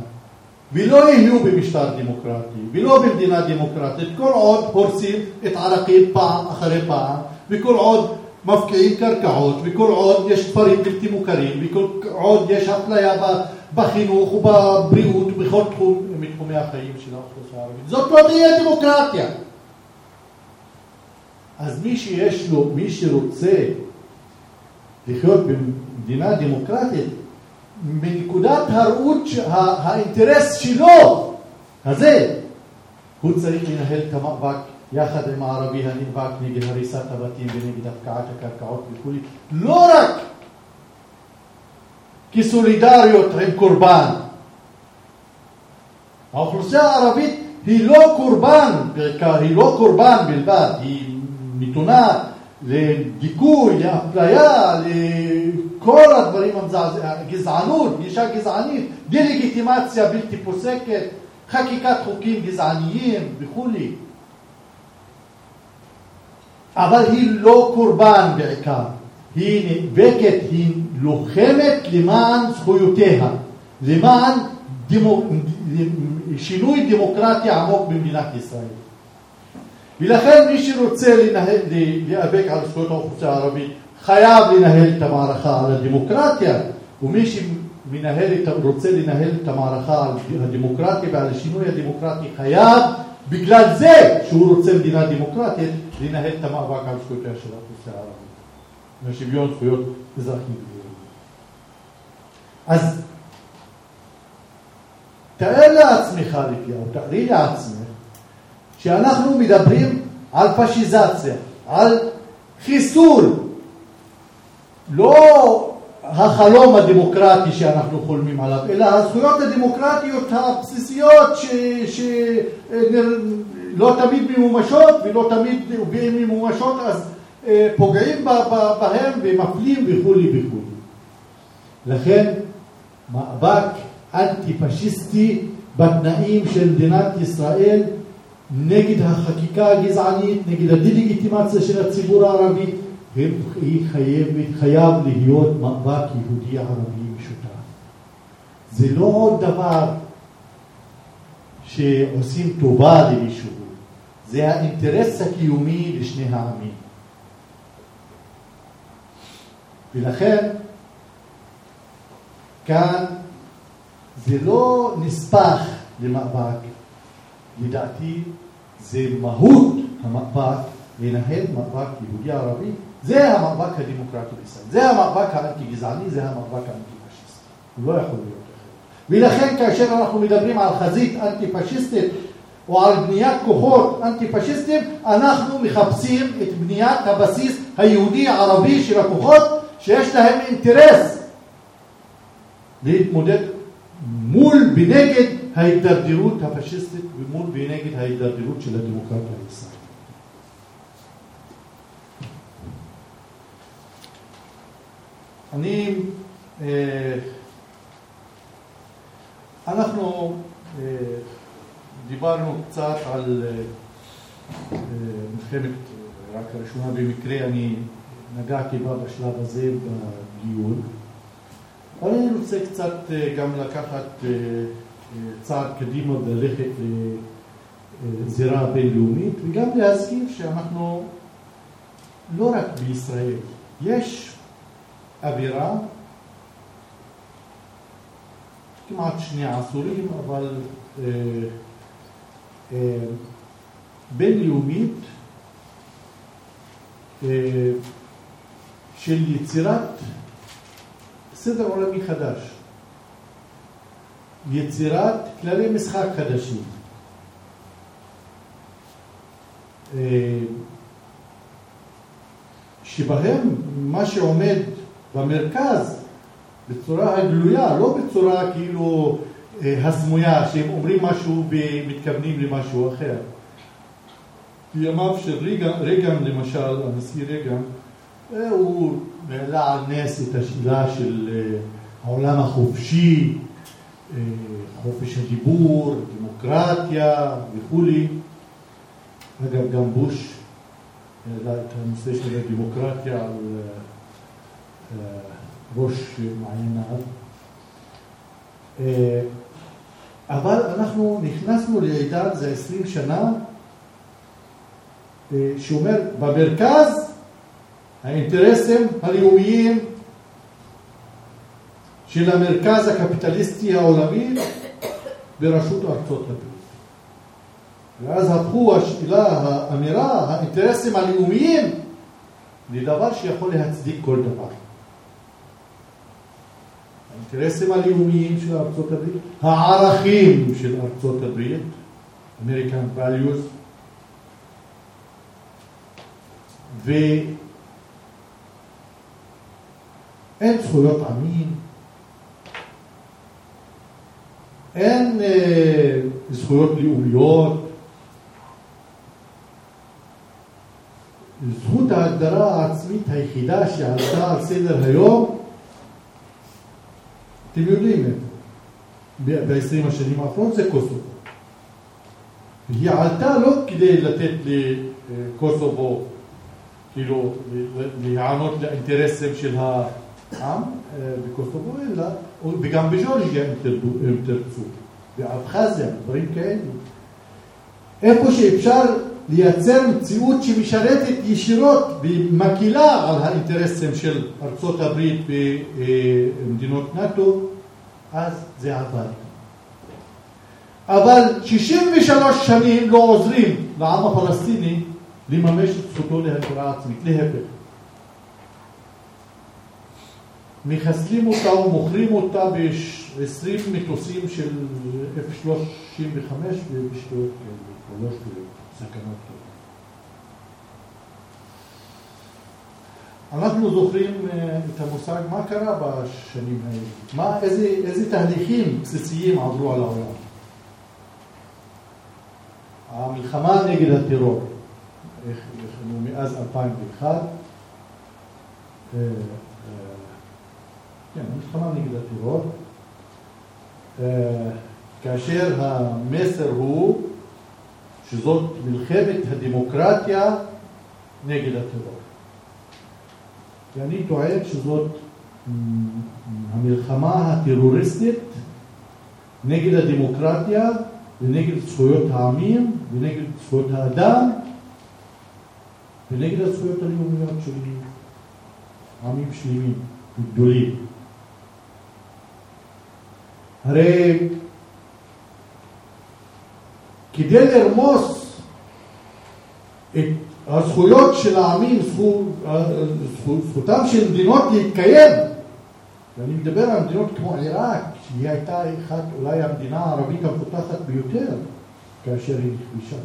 ולא יהיו במשטר דמוקרטי ולא במדינה דמוקרטית כל עוד הורסים את ערכים פעם אחרי פעם וכל עוד מפקיעים קרקעות וכל עוד יש כפרים בלתי מוכרים וכל עוד יש אפליה בחינוך ובבריאות ובכל תחום מתחומי החיים של האוכלוסייה הערבית. זאת לא תהיה דמוקרטיה. אז מי שיש לו, מי שרוצה לחיות במדינה דמוקרטית, מנקודת הראות האינטרס שלו, הזה, הוא צריך לנהל את המאבק יחד עם הערבי הנאבק נגד הריסת הבתים ונגד הפקעת הקרקעות וכו', לא רק כסולידריות עם קורבן. האוכלוסייה הערבית היא לא קורבן היא לא קורבן בלבד, היא נתונה לדיכוי, לאפליה, לכל הדברים המזעזעים, גזענות, גישה גזענית, דה-לגיטימציה בלתי פוסקת, חקיקת חוקים גזעניים וכולי. אבל היא לא קורבן בעיקר, היא נאבקת, היא לוחמת למען זכויותיה, למען דמו, שינוי דמוקרטי עמוק במדינת ישראל. ולכן מי שרוצה לנהל, להיאבק על זכויות האוכלוסייה הערבית חייב לנהל את המערכה על הדמוקרטיה, ומי שמנהל רוצה לנהל את המערכה על הדמוקרטיה ועל השינוי הדמוקרטי חייב, בגלל זה שהוא רוצה מדינה דמוקרטית, לנהל את המאבק על זכויותיה של האוכלוסייה הערבית, ושוויון זכויות אזרחים. אז תאר לעצמך, לפי, או תארי לעצמך, שאנחנו מדברים על פשיזציה, על חיסול, לא החלום הדמוקרטי שאנחנו חולמים עליו, אלא הזכויות הדמוקרטיות הבסיסיות לא תמיד ממומשות ולא תמיד, ואם ממומשות אז אה, פוגעים בהם ומפלים וכולי וכולי. לכן מאבק אנטי-פשיסטי בתנאים של מדינת ישראל נגד החקיקה הגזענית, נגד הדה-לגיטימציה של הציבור הערבי, היא חייבת, חייב להיות מאבק יהודי ערבי משותף. זה לא עוד דבר שעושים טובה למישהו, זה האינטרס הקיומי לשני העמים. ולכן, כאן זה לא נספח למאבק, לדעתי זה מהות המאבק לנהל מאבק יהודי-ערבי, זה המאבק הדמוקרטי בישראל, זה המאבק האנטי-גזעני, זה המאבק האנטי-פשיסטי, הוא לא יכול להיות אחר. ולכן כאשר אנחנו מדברים על חזית אנטי-פשיסטית או על בניית כוחות אנטי-פשיסטיים, אנחנו מחפשים את בניית הבסיס היהודי-ערבי של הכוחות שיש להם אינטרס להתמודד מול ונגד ההידרדרות הפשיסטית ומול ונגד ההידרדרות של הדמוקרטיה הישראלית. אני, אה, אנחנו אה, דיברנו קצת על אה, מלחמת רק הראשונה במקרה, אני נגעתי בה בשלב הזה בדיון. אבל אני רוצה קצת גם לקחת צעד קדימה וללכת לזירה בינלאומית וגם להזכיר שאנחנו לא רק בישראל, יש אווירה כמעט שני עשורים, אבל אה, אה, בינלאומית אה, של יצירת סדר עולמי חדש. יצירת כללי משחק חדשים. אה, שבהם מה שעומד במרכז בצורה הגלויה, לא בצורה כאילו אה, הסמויה, שהם אומרים משהו ומתכוונים למשהו אחר. בימיו של ריגן, למשל, הנשיא ריגן, אה, הוא העלה על נס את השאלה של העולם החופשי, אה, חופש הדיבור, דמוקרטיה וכולי. אגב, גם בוש העלה את הנושא של הדמוקרטיה על אה, ראש מעייניו. אה, אבל אנחנו נכנסנו לעידן, זה עשרים שנה, שאומר, במרכז האינטרסים הלאומיים של המרכז הקפיטליסטי העולמי בראשות ארצות הברית. ואז הפכו השאלה, האמירה, האינטרסים הלאומיים לדבר שיכול להצדיק כל דבר. האינטרסים הלאומיים של ארצות הברית, הערכים של ארצות הברית, American values, ואין זכויות עמים, אין אה, זכויות לאומיות. זכות ההגדרה העצמית היחידה שעלתה על סדר היום, אתם יודעים, ב-20 השנים האחרונות זה קוסובו. היא עלתה לא כדי לתת לקוסובו, כאילו, להיענות לאינטרסים של העם אה, בקוסובו, אלא וגם בג'ורג'יה אם תרצו, באבחזיה, דברים כאלה. איפה שאפשר לייצר מציאות שמשרתת ישירות ומקילה על האינטרסים של ארצות הברית ומדינות נאט"ו, אז זה עבד. אבל 63 שנים לא עוזרים לעם הפלסטיני לממש את זכותו להגדרה עצמית, להפך. מחסלים אותה ומוכרים אותה ב-20 מטוסים של F-35 ובשטויות כאלה, לא שטויות, סכנות כאלה. אנחנו זוכרים אה, את המושג מה קרה בשנים האלה, מה, איזה, איזה תהליכים בסיסיים עברו על העולם. המלחמה נגד הטרור, מאז 2001, כן, המלחמה נגד הטרור, כאשר המסר הוא שזאת מלחמת הדמוקרטיה נגד הטרור. ואני טוען שזאת המלחמה הטרוריסטית נגד הדמוקרטיה ונגד זכויות העמים ונגד זכויות האדם ונגד הזכויות הלאומיות של עמים שלמים וגדולים. הרי כדי לרמוס את הזכויות של העמים, זכותם של מדינות להתקיים, ואני מדבר על מדינות כמו עיראק, שהיא הייתה אחת אולי המדינה הערבית המפותחת ביותר כאשר היא נכבשה.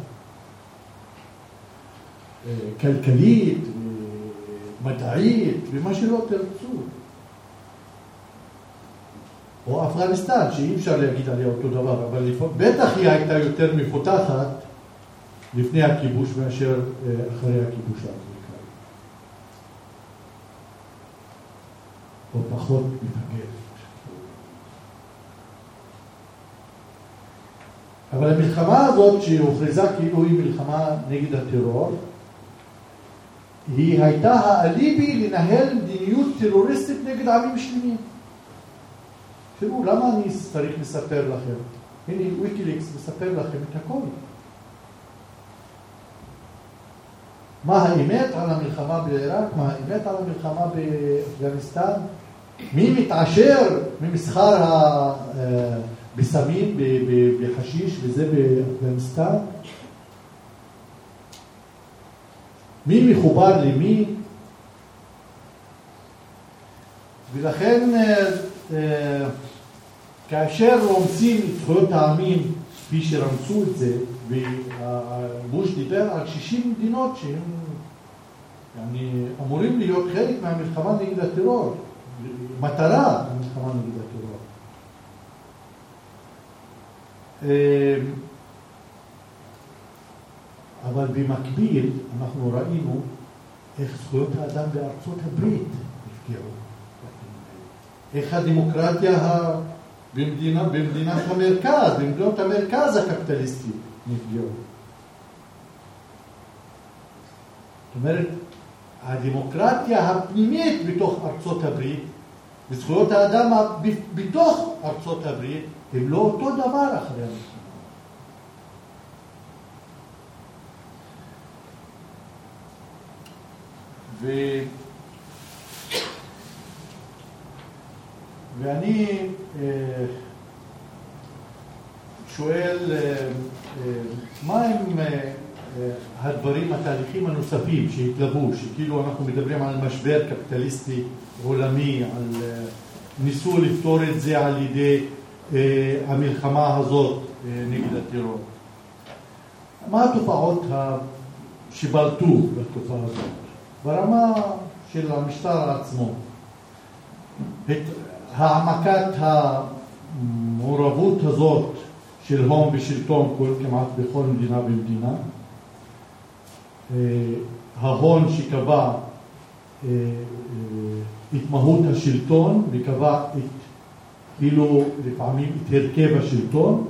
אה, כלכלית, מדעית, ומה שלא תרצו. או אפגניסטן, שאי אפשר להגיד עליה אותו דבר, אבל בטח היא הייתה יותר מפותחת לפני הכיבוש מאשר אה, אחרי הכיבוש האמריקאי. או פחות מפגרת. אבל המלחמה הזאת שהוכרזה כאילו היא מלחמה נגד הטרור, היא הייתה האליבי לנהל מדיניות טרוריסטית נגד עמים שלמים. תראו, למה אני צריך לספר לכם? הנה, ויקיליקס מספר לכם את הכל. מה האמת על המלחמה בעיראק? מה האמת על המלחמה באפגניסטן? מי מתעשר ממסחר ה... אה, בחשיש וזה באפגניסטן? מי מחובר למי? ולכן אה, אה, כאשר רומסים את זכויות העמים כפי שרמסו את זה, ובוש דיבר על 60 מדינות שהם يعني, אמורים להיות חלק מהמלחמה נגד הטרור, מטרה המלחמה נגד הטרור. אה, אבל במקביל אנחנו ראינו איך זכויות האדם בארצות הברית נפגעו. איך הדמוקרטיה במדינה, במדינת המרכז, במדינות המרכז הקפיטליסטי נפגעו. זאת אומרת, הדמוקרטיה הפנימית בתוך ארצות הברית וזכויות האדם בתוך ארצות הברית הם לא אותו דבר אחרי המלחמה. ו... ואני אה, שואל, אה, אה, מה הם הדברים, התהליכים הנוספים שהתלוו, שכאילו אנחנו מדברים על משבר קפיטליסטי עולמי, על ניסו לפתור את זה על ידי המלחמה הזאת נגד הטרור. מה התופעות שבלטו בתקופה הזאת? ברמה של המשטר עצמו. העמקת המעורבות הזאת של הון ושלטון כמעט בכל מדינה ומדינה. אה, ההון שקבע אה, אה, את מהות השלטון וקבע את, כאילו לפעמים את הרכב השלטון,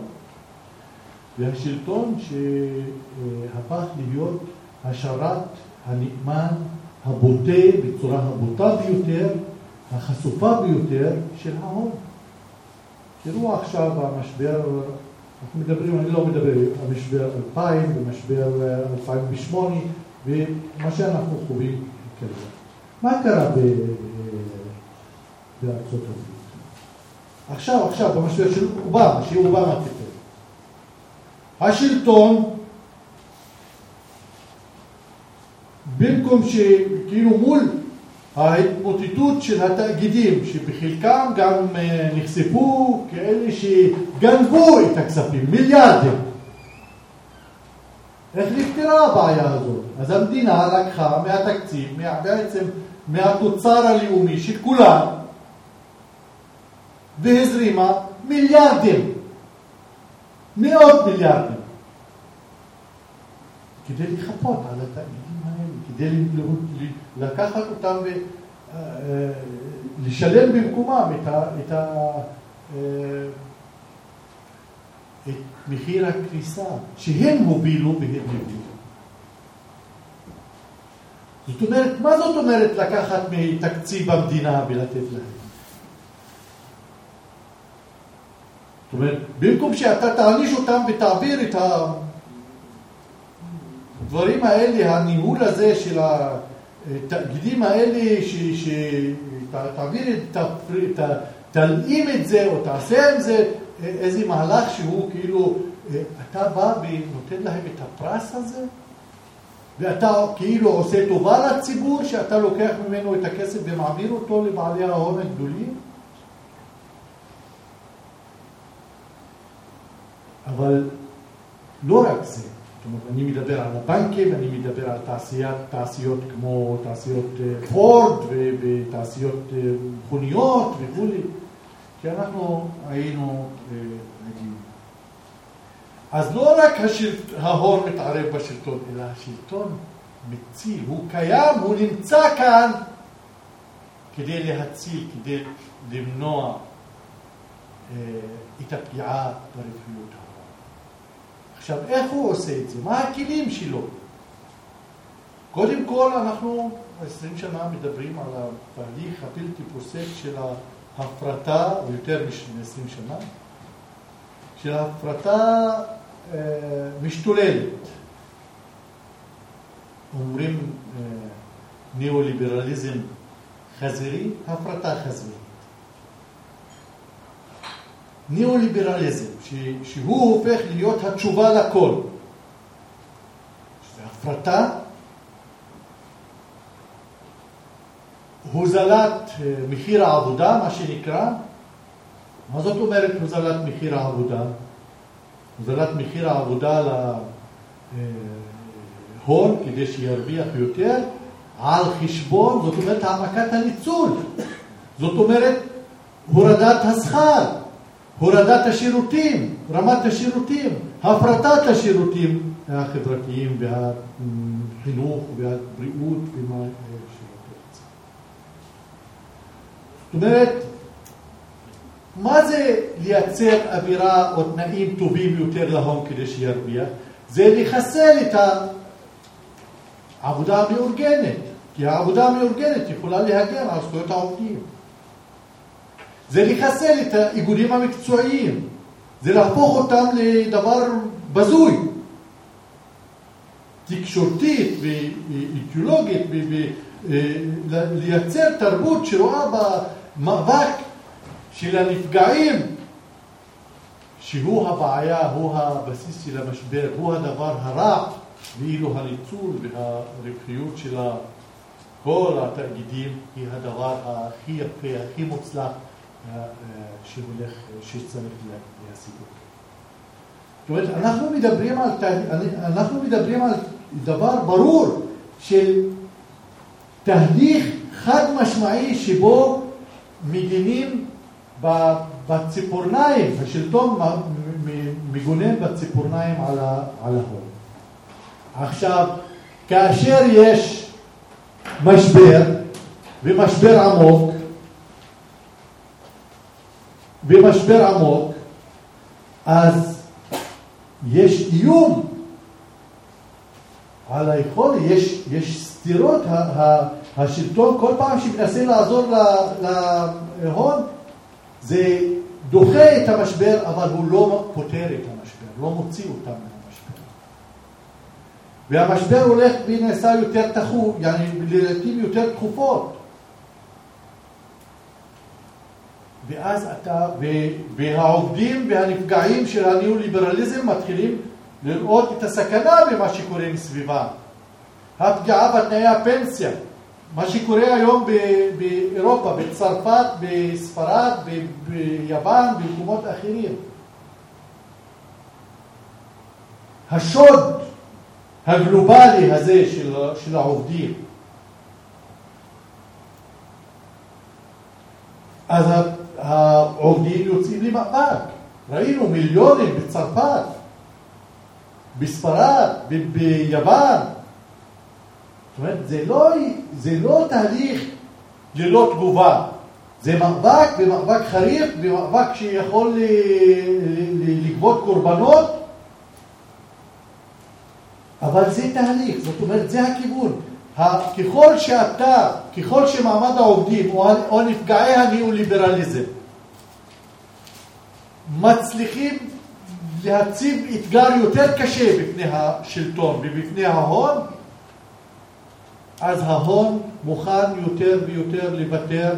והשלטון שהפך להיות השרת הנאמן הבוטה בצורה הבוטה ביותר החשופה ביותר של ההון. תראו עכשיו המשבר, אנחנו מדברים, אני לא מדבר על משבר 2000 ומשבר 2008 ומה שאנחנו חווים כרגע. מה קרה בארצות הברית? עכשיו, עכשיו, במשבר של אובמה, שאובמה טיפל. השלטון, במקום שכאילו מול ההתמוטטות של התאגידים, שבחלקם גם אה, נחשפו כאלה שגנבו את הכספים, מיליארדים. איך נפתרה הבעיה הזאת? אז המדינה לקחה מהתקציב, בעצם מהתוצר הלאומי של כולם, והזרימה מיליארדים, מאות מיליארדים, כדי לחפות על התאגידים האלה, כדי לקחת אותם ולשלם במקומם את, ה, את, ה, את מחיר הכניסה שהם הובילו והם הובילו. זאת אומרת, מה זאת אומרת לקחת מתקציב המדינה ולתת להם? זאת אומרת, במקום שאתה תעניש אותם ותעביר את הדברים האלה, הניהול הזה של התאגידים האלה, שתעביר תלאים את זה או תעשה עם זה איזה מהלך שהוא כאילו, אתה בא ונותן להם את הפרס הזה? ואתה כאילו עושה טובה לציבור שאתה לוקח ממנו את הכסף ומעביר אותו לבעלי ההון הגדולים? אבל לא רק זה, אומרת, אני מדבר על הבנקים, אני מדבר על תעשיית, תעשיות כמו תעשיות אה, פורד ותעשיות אה, מכוניות וכולי, כי אנחנו היינו נגיד. אה, אז לא רק השלט, ההון מתערב בשלטון, אלא השלטון מציל, הוא קיים, הוא נמצא כאן כדי להציל, כדי למנוע אה, את הפגיעה ברווחיות ההון. עכשיו, איך הוא עושה את זה? מה הכלים שלו? קודם כל, אנחנו עשרים שנה מדברים על התהליך הבלתי פוסק של ההפרטה, או יותר מ-20 שנה, של ההפרטה אה, משתוללת. אומרים אה, ניאו-ליברליזם חזירי, הפרטה חזירית. ניאו-ליברליזם, שהוא הופך להיות התשובה לכל. שזה הפרטה, הוזלת אה, מחיר העבודה, מה שנקרא. מה זאת אומרת הוזלת מחיר העבודה? הוזלת מחיר העבודה להון כדי שירוויח יותר על חשבון, זאת אומרת העמקת הניצול. זאת אומרת הורדת השכר. הורדת השירותים, רמת השירותים, הפרטת השירותים החברתיים והחינוך והבריאות ומה שרוצים. זאת אומרת, מה זה לייצר אווירה או תנאים טובים יותר להון כדי שירוויח? זה לחסל את העבודה המאורגנת, כי העבודה המאורגנת יכולה להגן על זכויות העובדים. זה לחסל את האיגודים המקצועיים, זה להפוך אותם לדבר בזוי, תקשורתית ואידיאולוגית, ולייצר תרבות שרואה במאבק של הנפגעים, שהוא הבעיה, הוא הבסיס של המשבר, הוא הדבר הרע, ואילו הניצול והרווחיות של כל התאגידים היא הדבר הכי יפה, הכי מוצלח שהולך, שצריך להשיג אותו. זאת אומרת, אנחנו מדברים על, אנחנו מדברים על דבר ברור של תהליך חד משמעי שבו מגינים בציפורניים, השלטון מגונן בציפורניים על ההון. עכשיו, כאשר יש משבר, ומשבר עמוק, במשבר עמוק, אז יש איום על היכולת, יש, יש סתירות, השלטון כל פעם שמנסה לעזור להון, זה דוחה את המשבר, אבל הוא לא פותר את המשבר, לא מוציא אותם מהמשבר. והמשבר הולך ונעשה יותר תחום, יעני לעתים יותר תכופות. ואז אתה, והעובדים והנפגעים של הניאו-ליברליזם מתחילים לראות את הסכנה במה שקורה מסביבם. הפגיעה בתנאי הפנסיה, מה שקורה היום באירופה, בצרפת, בספרד, ביוון, במקומות אחרים. השוד הגלובלי הזה של, של העובדים. אז העובדים יוצאים למאבק. ראינו מיליונים בצרפת בספרד, ביוון. זאת אומרת, זה לא, זה לא תהליך ללא תגובה. זה מאבק, ומאבק חריף, ומאבק שיכול לגבות קורבנות, אבל זה תהליך, זאת אומרת, זה הכיוון. ככל שאתה, ככל שמעמד העובדים או, או נפגעי הניאו-ליברליזם מצליחים להציב אתגר יותר קשה בפני השלטון ובפני ההון, אז ההון מוכן יותר ויותר לוותר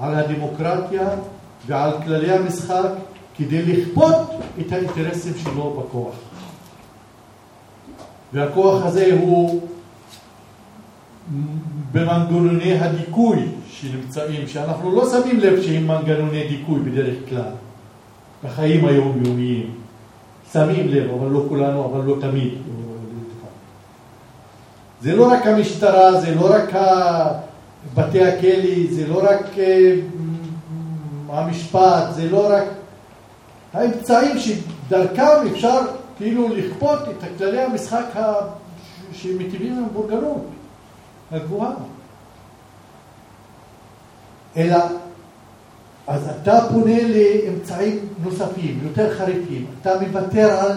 על הדמוקרטיה ועל כללי המשחק כדי לכפות את האינטרסים שלו בכוח. והכוח הזה הוא במנגנוני הדיכוי שנמצאים, שאנחנו לא שמים לב שהם מנגנוני דיכוי בדרך כלל, בחיים היומיומיים. שמים לב, אבל לא כולנו, אבל לא תמיד. זה לא רק המשטרה, זה לא רק בתי הכלא, זה לא רק אה, המשפט, זה לא רק האמצעים שדרכם אפשר כאילו לכפות את כללי המשחק שמטיבים עם בורגנות הגבוהה. אלא, אז אתה פונה לאמצעים נוספים, יותר חריפים, אתה מוותר על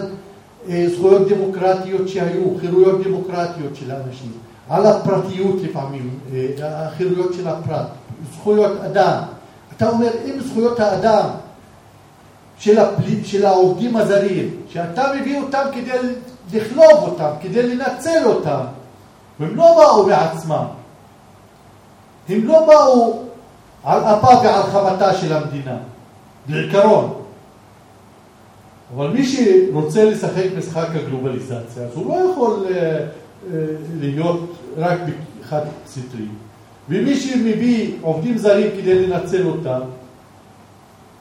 אה, זכויות דמוקרטיות שהיו, חירויות דמוקרטיות של האנשים, על הפרטיות לפעמים, אה, החירויות של הפרט, זכויות אדם. אתה אומר, אם זכויות האדם של, הפל... של העובדים הזרים, שאתה מביא אותם כדי לכלוב אותם, כדי לנצל אותם, והם לא באו בעצמם. הם לא באו על אפה ועל חמתה של המדינה, בעיקרון. אבל מי שרוצה לשחק משחק הגלובליזציה, אז הוא לא יכול uh, uh, להיות רק בחד סטרי. ומי שמביא עובדים זרים כדי לנצל אותם,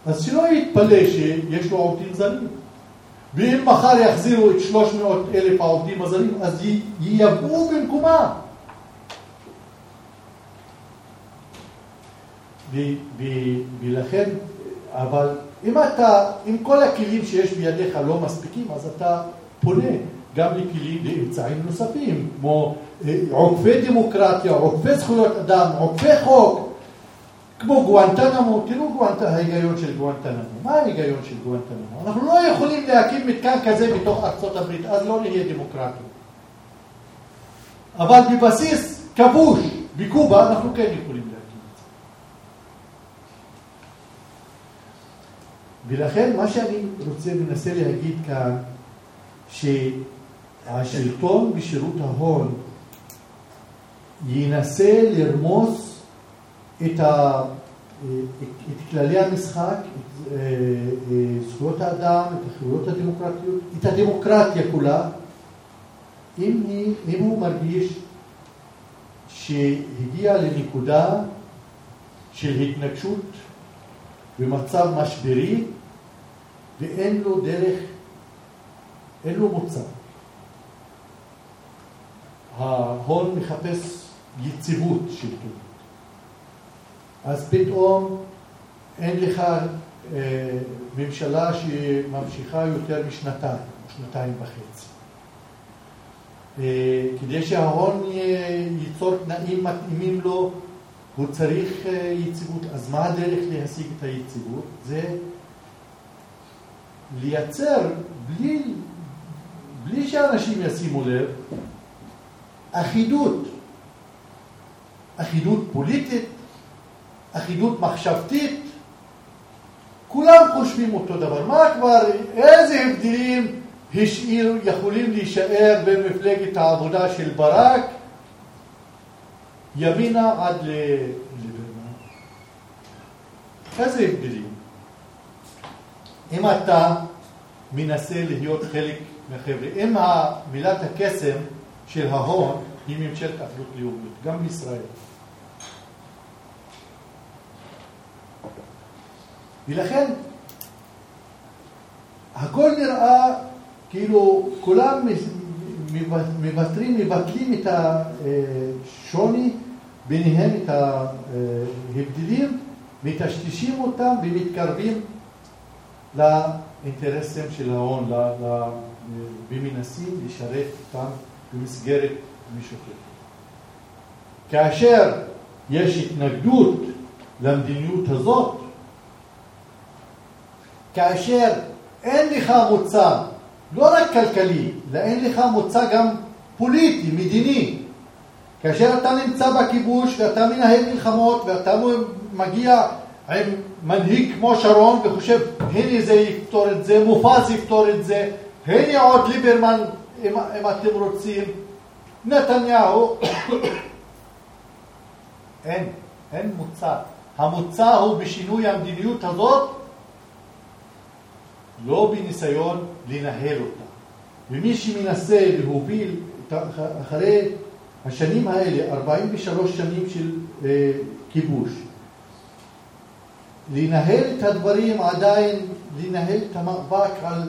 אז שלא יתפלא שיש לו עובדים זרים. ואם מחר יחזירו את 300 אלף העובדים הזרים, אז ייבאו במקומם. ולכן, אבל אם אתה, אם כל הכלים שיש בידיך לא מספיקים, אז אתה פונה גם לכלים, לאמצעים נוספים, כמו אה, עוקפי דמוקרטיה, עוקפי זכויות אדם, עוקפי חוק, כמו גואנטנמו, תראו גואנט... ההיגיון של גואנטנמו. מה ההיגיון של גואנטנמו? אנחנו לא יכולים להקים מתקן כזה בתוך ארצות הברית, אז לא נהיה דמוקרטים. אבל בבסיס כבוש בקובה אנחנו כן יכולים להקים את זה. ולכן מה שאני רוצה, מנסה להגיד כאן, שהשלטון בשירות ההון ינסה לרמוס את, ה, את כללי המשחק, את אה, אה, זכויות האדם, את החירויות הדמוקרטיות, את הדמוקרטיה כולה, אם, היא, אם הוא מרגיש שהגיע לנקודה של התנגשות במצב משברי ואין לו דרך, אין לו מוצא. ההון מחפש יציבות שלטונית. אז פתאום אין לך אה, ממשלה שממשיכה יותר משנתיים, שנתיים וחצי. אה, כדי שההון ייצור תנאים מתאימים לו, הוא צריך אה, יציבות. אז מה הדרך להשיג את היציבות? זה לייצר, בלי, בלי שאנשים ישימו לב, אחידות. אחידות פוליטית, אחידות מחשבתית, כולם חושבים אותו דבר. מה כבר, איזה הבדלים השאיר, יכולים להישאר בין מפלגת העבודה של ברק, ימינה עד לליברמן? איזה הבדלים? אם אתה מנסה להיות חלק מהחבר'ה, אם מילת הקסם של ההון היא ממשלת אחדות לאומית, גם בישראל. ולכן הכל נראה כאילו כולם מוותרים, מבטלים את השוני ביניהם, את ההבדלים, מטשטשים אותם ומתקרבים לאינטרסים של ההון, ומנסים לשרת אותם במסגרת משותפת. כאשר יש התנגדות למדיניות הזאת, כאשר אין לך מוצא, לא רק כלכלי, אלא אין לך מוצא גם פוליטי, מדיני. כאשר אתה נמצא בכיבוש ואתה מנהל מלחמות ואתה מגיע עם מנהיג כמו שרון וחושב, הנה זה יפתור את זה, מופז יפתור את זה, הנה עוד ליברמן, אם, אם אתם רוצים, נתניהו, <coughs> אין, אין מוצא. המוצא הוא בשינוי המדיניות הזאת, לא בניסיון לנהל אותה. ומי שמנסה להוביל אחרי השנים האלה, 43 שנים של אה, כיבוש, לנהל את הדברים עדיין, לנהל את המאבק על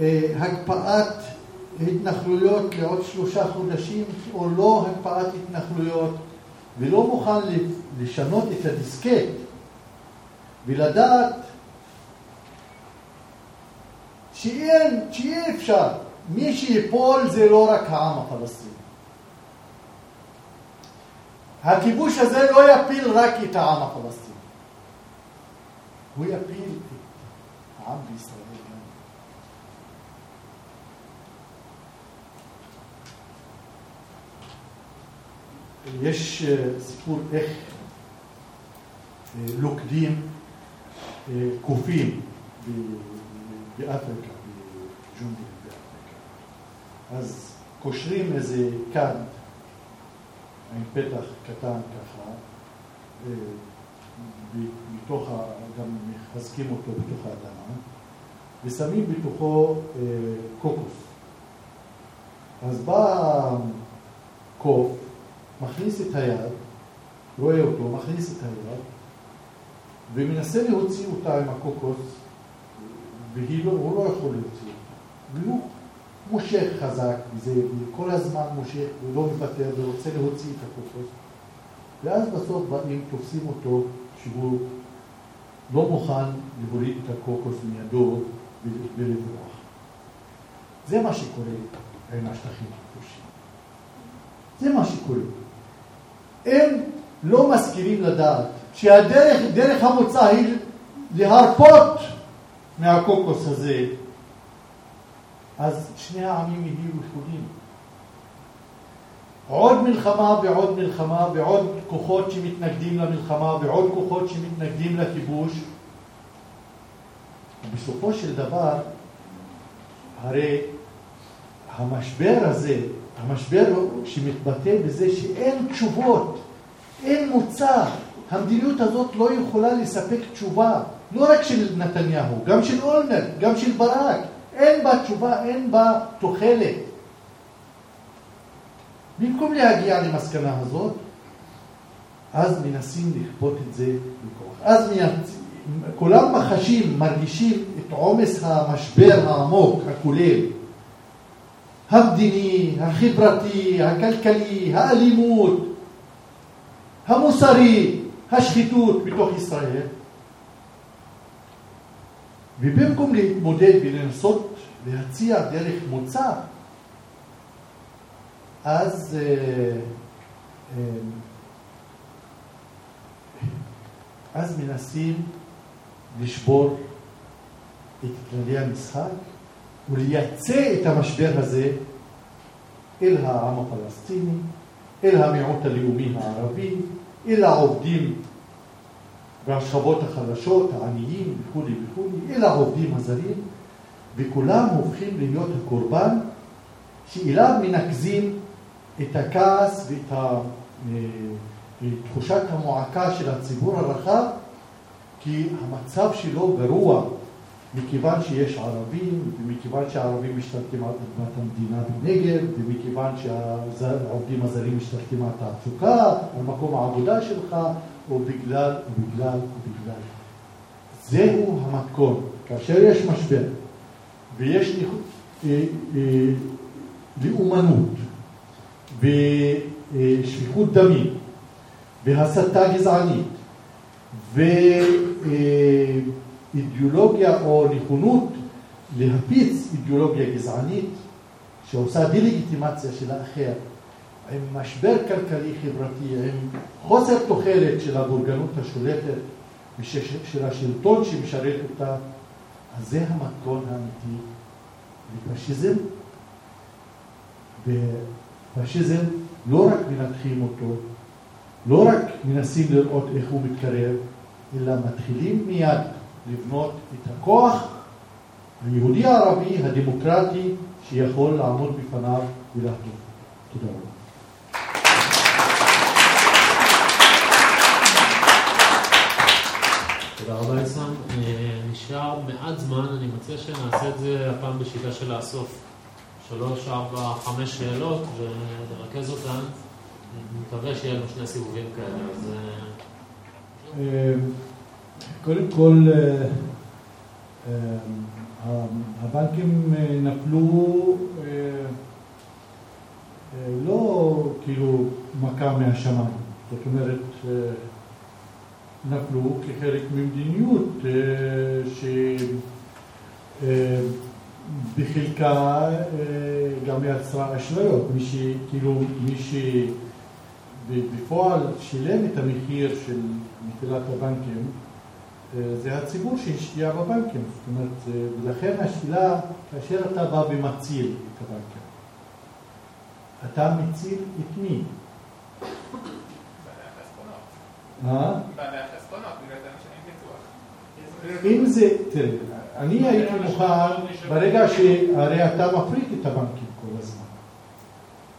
אה, הקפאת התנחלויות לעוד שלושה חודשים, או לא הקפאת התנחלויות, ולא מוכן לשנות את הדיסקט ולדעת שאין, שאי אפשר, מי שיפול זה לא רק העם הפלסטיני. הכיבוש הזה לא יפיל רק את העם הפלסטיני, הוא יפיל את העם בישראל. יש אה, סיפור איך אה, לוכדים אה, קופים באפריקה, בג'ונגל באפריקה. אז קושרים איזה כד עם פתח קטן ככה, מתוך, גם מחזקים אותו בתוך האדמה, ושמים בתוכו קוקוס. אז בא קוף, מכניס את היד, רואה אותו, מכניס את היד, ומנסה להוציא אותה עם הקוקוס, והוא לא, לא יכול להוציא. והוא מושך חזק מזה, וכל הזמן מושך ולא מוותר ורוצה להוציא את הקוקוס. ואז בסוף באים, תופסים אותו, שהוא לא מוכן להוריד את הקוקוס מידו ולברוח. זה מה שקורה עם השטחים הכבושים. זה מה שקורה. הם לא משכילים לדעת שהדרך, דרך המוצא היא להרפות מהקוקוס הזה, אז שני העמים יהיו יכולים. עוד מלחמה ועוד מלחמה ועוד כוחות שמתנגדים למלחמה ועוד כוחות שמתנגדים לכיבוש. ובסופו של דבר, הרי המשבר הזה המשבר שמתבטא בזה שאין תשובות, אין מוצא. המדיניות הזאת לא יכולה לספק תשובה, לא רק של נתניהו, גם של אולמרט, גם של ברק. אין בה תשובה, אין בה תוחלת. במקום להגיע למסקנה הזאת, אז מנסים לכפות את זה בכוח. אז מייצ... כולם מחשים, מרגישים את עומס המשבר העמוק, הכולל, המדיני, החברתי, הכלכלי, האלימות, המוסרי, השחיתות בתוך ישראל. ובמקום להתמודד ולנסות להציע דרך מוצא, אז אה, אה, אז מנסים לשבור את כללי המשחק ולייצא את המשבר הזה אל העם הפלסטיני, אל המיעוט הלאומי הערבי, אל העובדים והשכבות החלשות, העניים וכולי וכולי, אל העובדים הזרים, וכולם הופכים להיות הקורבן שאליו מנקזים את הכעס ואת אה, תחושת המועקה של הציבור הרחב, כי המצב שלו גרוע מכיוון שיש ערבים, ומכיוון שהערבים משתלטים על אדמת המדינה בנגב, ומכיוון שהעובדים הזרים משתלטים על תעסוקה, על מקום העבודה שלך, או בגלל, ובגלל, ובגלל. זהו המתכון. כאשר יש משבר, ויש אה, אה, לאומנות, ושפיכות דמים, והסתה גזענית, ו... אה, אידיאולוגיה או נכונות להפיץ אידיאולוגיה גזענית שעושה דה-לגיטימציה של האחר, עם משבר כלכלי חברתי, עם חוסר תוחלת של הבורגנות השולטת ושל השלטון שמשרת אותה, אז זה המתכון האמיתי לפשיזם. ופשיזם, לא רק מנתחים אותו, לא רק מנסים לראות איך הוא מתקרב, אלא מתחילים מיד לבנות את הכוח היהודי-ערבי הדמוקרטי שיכול לעמוד בפניו ולהטוב. תודה רבה. תודה רבה, עיסאם. אה, נשאר מעט זמן, אני מציע שנעשה את זה הפעם בשיטה של לאסוף שלוש, ארבע, חמש שאלות ולרכז אותן. אני מקווה שיהיה לנו שני סיבובים כאלה, אז... אה, אה, קודם כל, הבנקים נפלו לא כאילו מכה מהשמיים, זאת אומרת נפלו כחלק ממדיניות שבחלקה גם יצרה אשליות. מי שכאילו, מי שבפועל שילם את המחיר של נפילת הבנקים זה הציבור שהשקיע בבנקים. זאת אומרת, ולכן השאלה, כאשר אתה בא ומציל את הבנקים, אתה מציל את מי? אם זה, תראה, אני הייתי מוכן, ברגע שהרי אתה מפריט את הבנקים כל הזמן.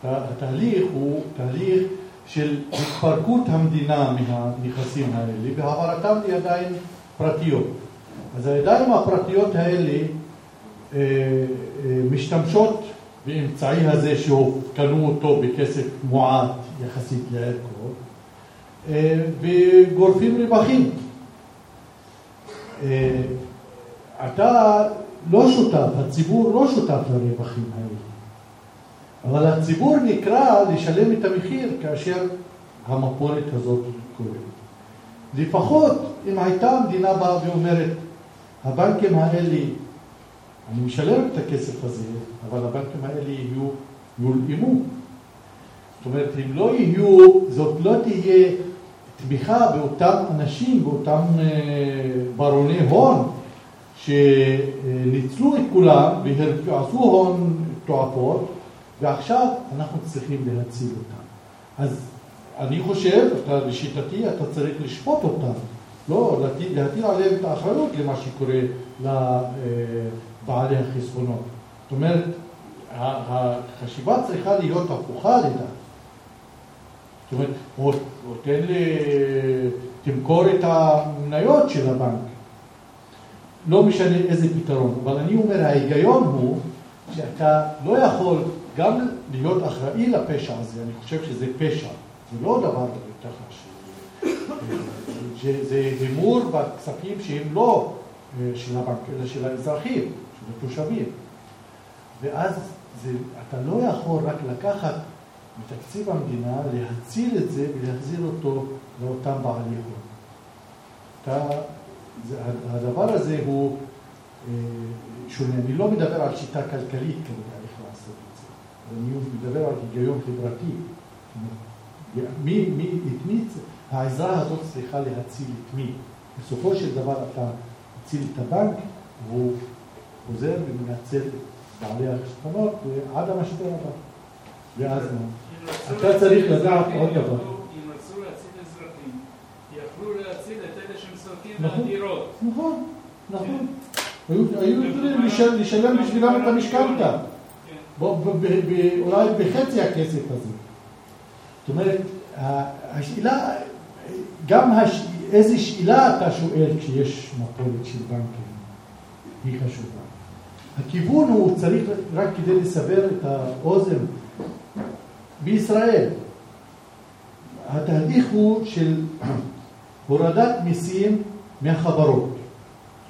התהליך הוא תהליך של התפרקות המדינה מהנכסים האלה והעברתם לידיים פרטיות. אז הידיים הפרטיות האלה אה, אה, משתמשות באמצעי הזה שקנו אותו בכסף מועט יחסית לערכו אה, וגורפים רווחים. אה, אתה לא שותף, הציבור לא שותף לרווחים האלה. אבל הציבור נקרא לשלם את המחיר כאשר המפולת הזאת קורית. לפחות אם הייתה המדינה באה ואומרת, הבנקים האלה, אני משלם את הכסף הזה, אבל הבנקים האלה יהיו, יולאמו. זאת אומרת, אם לא יהיו, זאת לא תהיה תמיכה באותם אנשים, באותם אה, ברוני הון, שניצלו את כולם ועשו הון תועפות, ועכשיו אנחנו צריכים להציל אותם. אז אני חושב, אתה, לשיטתי, אתה צריך לשפוט אותם, לא להטיל, עליהם את האחריות למה שקורה לבעלי אה, החסכונות. זאת אומרת, החשיבה צריכה להיות הפוכה לדעת. זאת אומרת, או, או תן לי, תמכור את המניות של הבנק. לא משנה איזה פתרון, אבל אני אומר, ההיגיון הוא שאתה לא יכול גם להיות אחראי לפשע הזה, אני חושב שזה פשע, זה לא דבר ככה זה הימור בכספים שהם לא אה, של הבנק, אלא של האזרחים, של התושבים. ואז זה, אתה לא יכול רק לקחת מתקציב המדינה, להציל את זה ולהחזיר אותו לאותם בעלי הון. הדבר הזה הוא אה, שונה. אני לא מדבר על שיטה כלכלית כרגע איך לעשות את זה, אני מדבר על היגיון חברתי. מי, מי, את מי, העזרה הזאת צריכה להציל את מי. בסופו של דבר אתה מציל את הבנק, והוא חוזר ומנצל את בעלי החשבונות עד המשבר הבא. ואז מה? אתה צריך לדעת עוד דבר. אם רצו להציל אזרחים, יכלו להציל את אלה שמסרקים מהדירות. נכון, נכון. היו יכולים לשלם בשבילם את המשכנתה. כן. אולי בחצי הכסף הזה. זאת אומרת, השאלה, גם איזה שאלה אתה שואל כשיש מפולת של בנקים, היא חשובה. הכיוון הוא צריך, רק כדי לסבר את האוזן, בישראל התהליך הוא של הורדת מיסים מהחברות.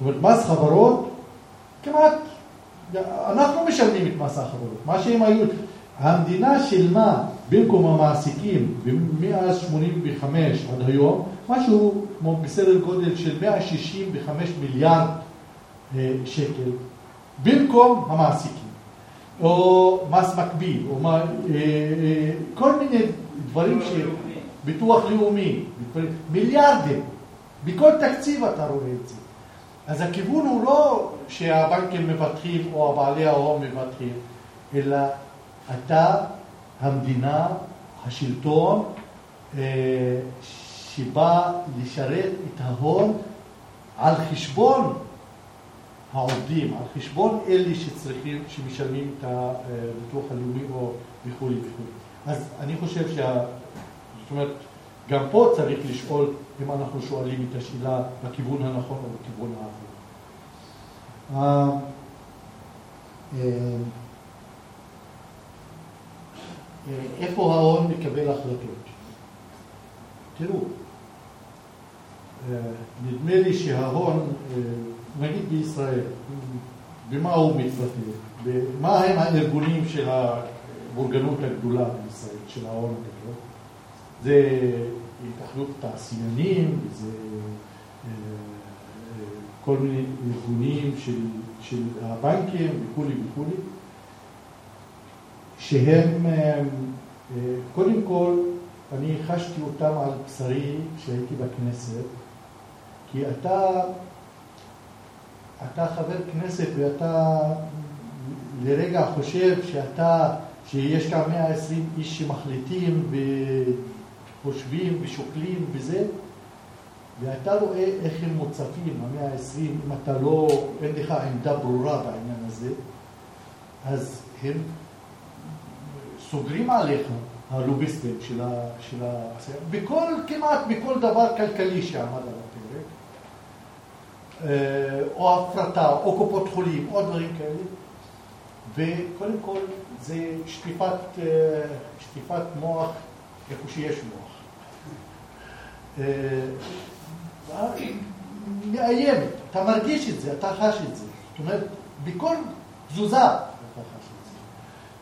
זאת אומרת, מס חברות כמעט, אנחנו משלמים את מס החברות. מה שהם היו, המדינה שילמה במקום המעסיקים מאז 85 עד היום משהו כמו בסדר גודל של 165 מיליארד אה, שקל, במקום המעסיקים, או מס מקביל, או מה, אה, אה, כל מיני דברים ש... ביטוח לאומי, מיליארדים, בכל תקציב אתה רואה את זה. אז הכיוון הוא לא שהבנקים מבטחים או בעלי ההון מבטחים, אלא אתה, המדינה, השלטון, שבא לשרת את ההון על חשבון העובדים, על חשבון אלה שצריכים, שמשלמים את הביטוח הלאומי או וכולי וכולי. אז אני חושב שה... זאת אומרת, גם פה צריך לשאול אם אנחנו שואלים את השאלה בכיוון הנכון או בכיוון ההפוך. אה, אה, איפה ההון מקבל החלטות? תראו, נדמה לי שההון, נגיד בישראל, במה הוא מתבטא? מה הם הארגונים של הבורגנות הגדולה בישראל, של ההון הגדול? זה התאחדות תעשיינים, זה כל מיני ארגונים של, של הבנקים וכולי וכולי, שהם קודם כל, אני חשתי אותם על בשרי כשהייתי בכנסת, כי אתה, אתה חבר כנסת ואתה לרגע חושב שאתה, שיש כאן 120 איש שמחליטים וחושבים ושוקלים וזה, ואתה רואה איך הם מוצפים, המאה ה-20, אם אתה לא, אין לך עמדה ברורה בעניין הזה, אז הם סוגרים עליך, הלוביסטים של ה... בכל, כמעט בכל דבר כלכלי שעמד על הפרק, אה, או הפרטה, או קופות חולים, או דברים כאלה, וקודם כל זה שטיפת, אה, שטיפת מוח איפה שיש מוח. אה, מאיימת, אתה מרגיש את זה, אתה חש את זה. זאת אומרת, בכל תזוזה אתה חש את זה.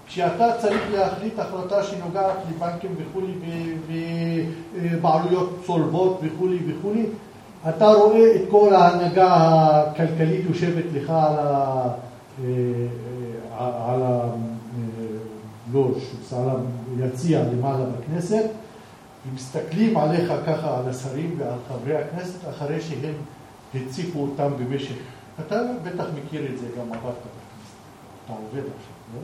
כשאתה צריך להחליט החלטה שנוגעת לבנקים וכולי, ובעלויות צולבות וכולי וכולי, אתה רואה את כל ההנהגה הכלכלית יושבת לך על ה... אה, אה, על ה... לא, על היציע למעלה בכנסת, ומסתכלים עליך ככה, על השרים ועל חברי הכנסת, אחרי שהם הציפו אותם במשך... אתה בטח מכיר את זה, גם עבדת בכנסת. אתה עובד עכשיו, לא?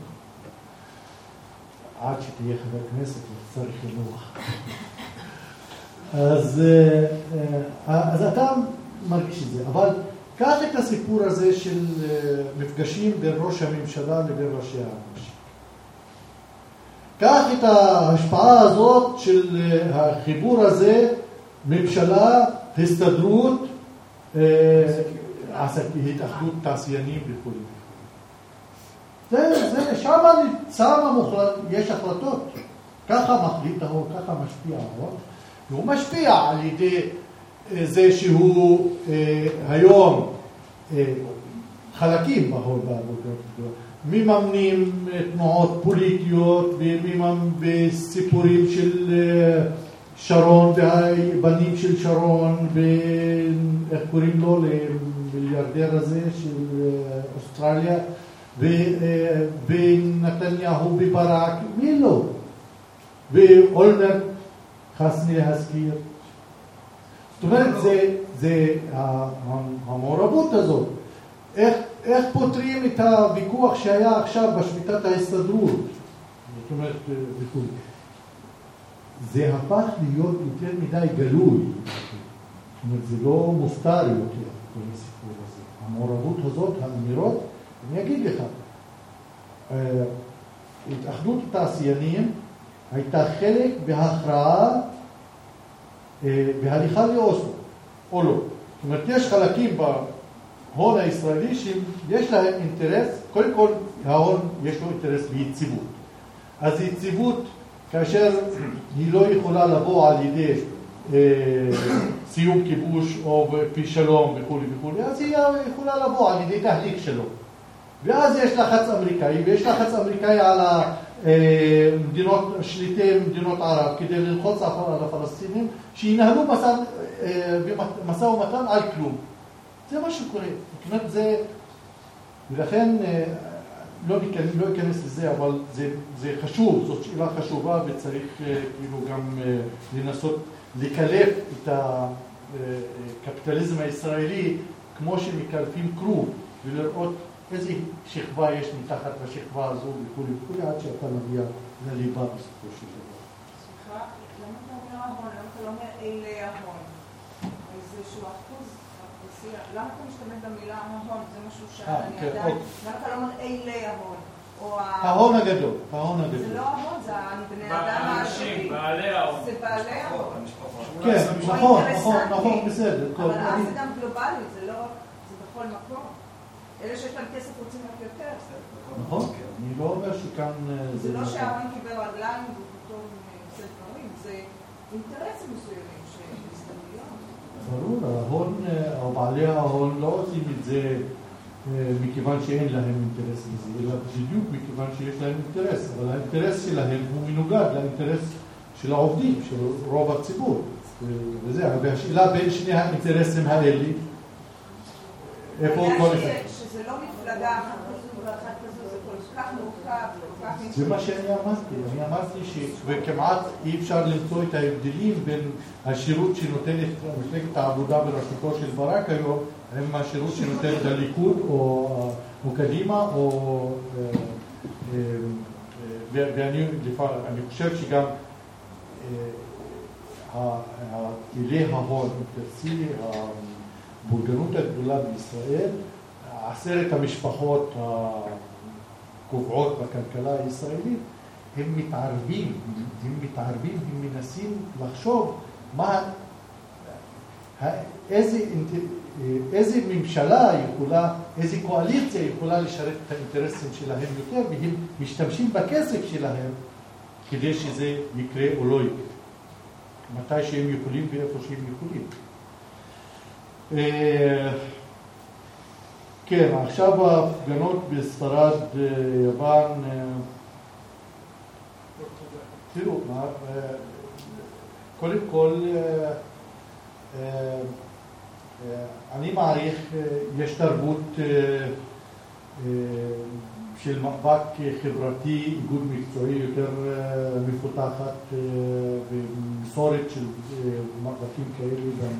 עד שתהיה חבר כנסת, צריך לנוח. אז, אה, אה, אז אתה מרגיש את זה, אבל קח את הסיפור הזה של אה, מפגשים בין ראש הממשלה לבין ראשי האנשים. קח את ההשפעה הזאת של החיבור הזה, ממשלה, הסתדרות, התאחדות תעשיינים וכו'. זה, זה, שם, מוחלט, יש החלטות. ככה מחליט ההון, ככה משפיע ההון. והוא משפיע על ידי אה, זה שהוא אה, היום אה, חלקים בהון מממנים תנועות פוליטיות בסיפורים של שרון והבנים של שרון ואיך קוראים לו למיליארדר הזה של אוסטרליה ונתניהו בברק, מי לא? ואולמרט חס מלהזכיר. זאת אומרת, זה, זה המעורבות הזאת. איך, איך פותרים את הוויכוח שהיה עכשיו בשביתת ההסתדרות? זאת אומרת, וכו'. זה הפך להיות יותר מדי גלוי. זאת אומרת, זה לא מוסתר יותר, כל הסיפור הזה. המעורבות הזאת, האמירות, אני אגיד לך, אה, התאחדות התעשיינים הייתה חלק בהכרעה אה, בהליכה לאוסלו, או לא. זאת אומרת, יש חלקים בהון הישראלי שיש להם אינטרס, קודם כל ההון יש לו אינטרס ביציבות. אז יציבות, כאשר היא לא יכולה לבוא על ידי אה, סיום כיבוש או פי שלום וכולי וכולי, אז היא יכולה לבוא על ידי תהליך שלום. ואז יש לחץ אמריקאי, ויש לחץ אמריקאי על מדינות, שליטי מדינות ערב כדי ללחוץ על הפלסטינים שינהלו משא, אה, ומתן על כלום. זה מה שקורה. אומרת, זה... ולכן לא, לא אכנס לזה, אבל זה, זה חשוב, זאת שאלה חשובה וצריך כאילו גם לנסות לקלף את הקפיטליזם הישראלי כמו שמקלפים כרוב ולראות איזה שכבה יש מתחת לשכבה הזו וכולי וכולי, עד שאתה מגיע לליבה בסופו של דבר. סליחה, למה אתה אומר ההון? למה אתה לא אומר אלה ההון? איזשהו אחוז. למה אתה משתמש במילה ההון? זה משהו שאני אה, כן, עדיין... אוקיי. למה אתה לא אומר אלה ההון? ההון הגדול, ההון הגדול. זה לא ההון, זה בני אדם האנשים, בעלי ההון. זה בעלי ההון. כן, נכון, נכון, נכון, בסדר. אבל אז זה גם גלובלי, זה לא... זה בכל מקום. אלה שיש להם כסף רוצים רק יותר. נכון, אני לא אומר שכאן... אה, זה לא שההון קיבל רגליים ופתאום אה, עושה דברים, זה אינטרסים מסוימים ברור, ההון, אה, או בעלי ההון לא עושים את זה מכיוון שאין להם אינטרס בזה, אלא בדיוק מכיוון שיש להם אינטרס, אבל האינטרס שלהם הוא מנוגד לאינטרס של העובדים, של רוב הציבור. וזה, והשאלה בין שני האינטרסים האלה, איפה כל אחד... שזה לא מפלגה אחת כזו ואחת כזו, זה כל כך מורכב, כל כך... זה מה שאני אמרתי, אני אמרתי שכמעט אי אפשר למצוא את ההבדלים בין השירות שנותנת מפלגת העבודה בראשותו של ברק היום, עם השירות שנותנת הליכוד או קדימה, או... אה, אה, ואני חושב שגם אילי ההון, תרצי, הבורגנות הגדולה בישראל, עשרת המשפחות הקובעות בכלכלה הישראלית, הם מתערבים, הם מתערבים, הם מנסים לחשוב מה, איזה, איזה ממשלה יכולה, איזה קואליציה יכולה לשרת את האינטרסים שלהם יותר, והם משתמשים בכסף שלהם כדי שזה יקרה או לא יקרה. מתי שהם יכולים ואיפה שהם יכולים. אה, כן, עכשיו ההפגנות בספרד, אה, יוון, אה, תראו, קודם כל, אני מעריך, יש תרבות של מאבק חברתי, איגוד מקצועי יותר מפותחת ומסורת של מאבקים כאלה גם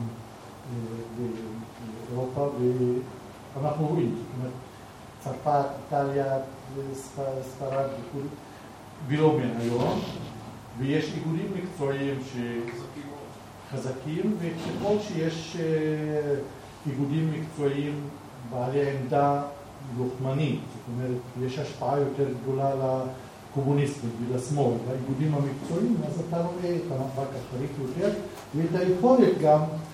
באירופה, ואנחנו רואים, זאת אומרת, צרפת, איטליה, ספרד וכו', ולא מהיום, ויש איגודים מקצועיים שחזקים, וככל שיש איגודים מקצועיים בעלי עמדה לוחמנית, זאת אומרת, יש השפעה יותר גדולה לקומוניסטים ולשמאל, לאיגודים המקצועיים, אז אתה רואה את המאבק החריף יותר, ואת היכולת גם אה,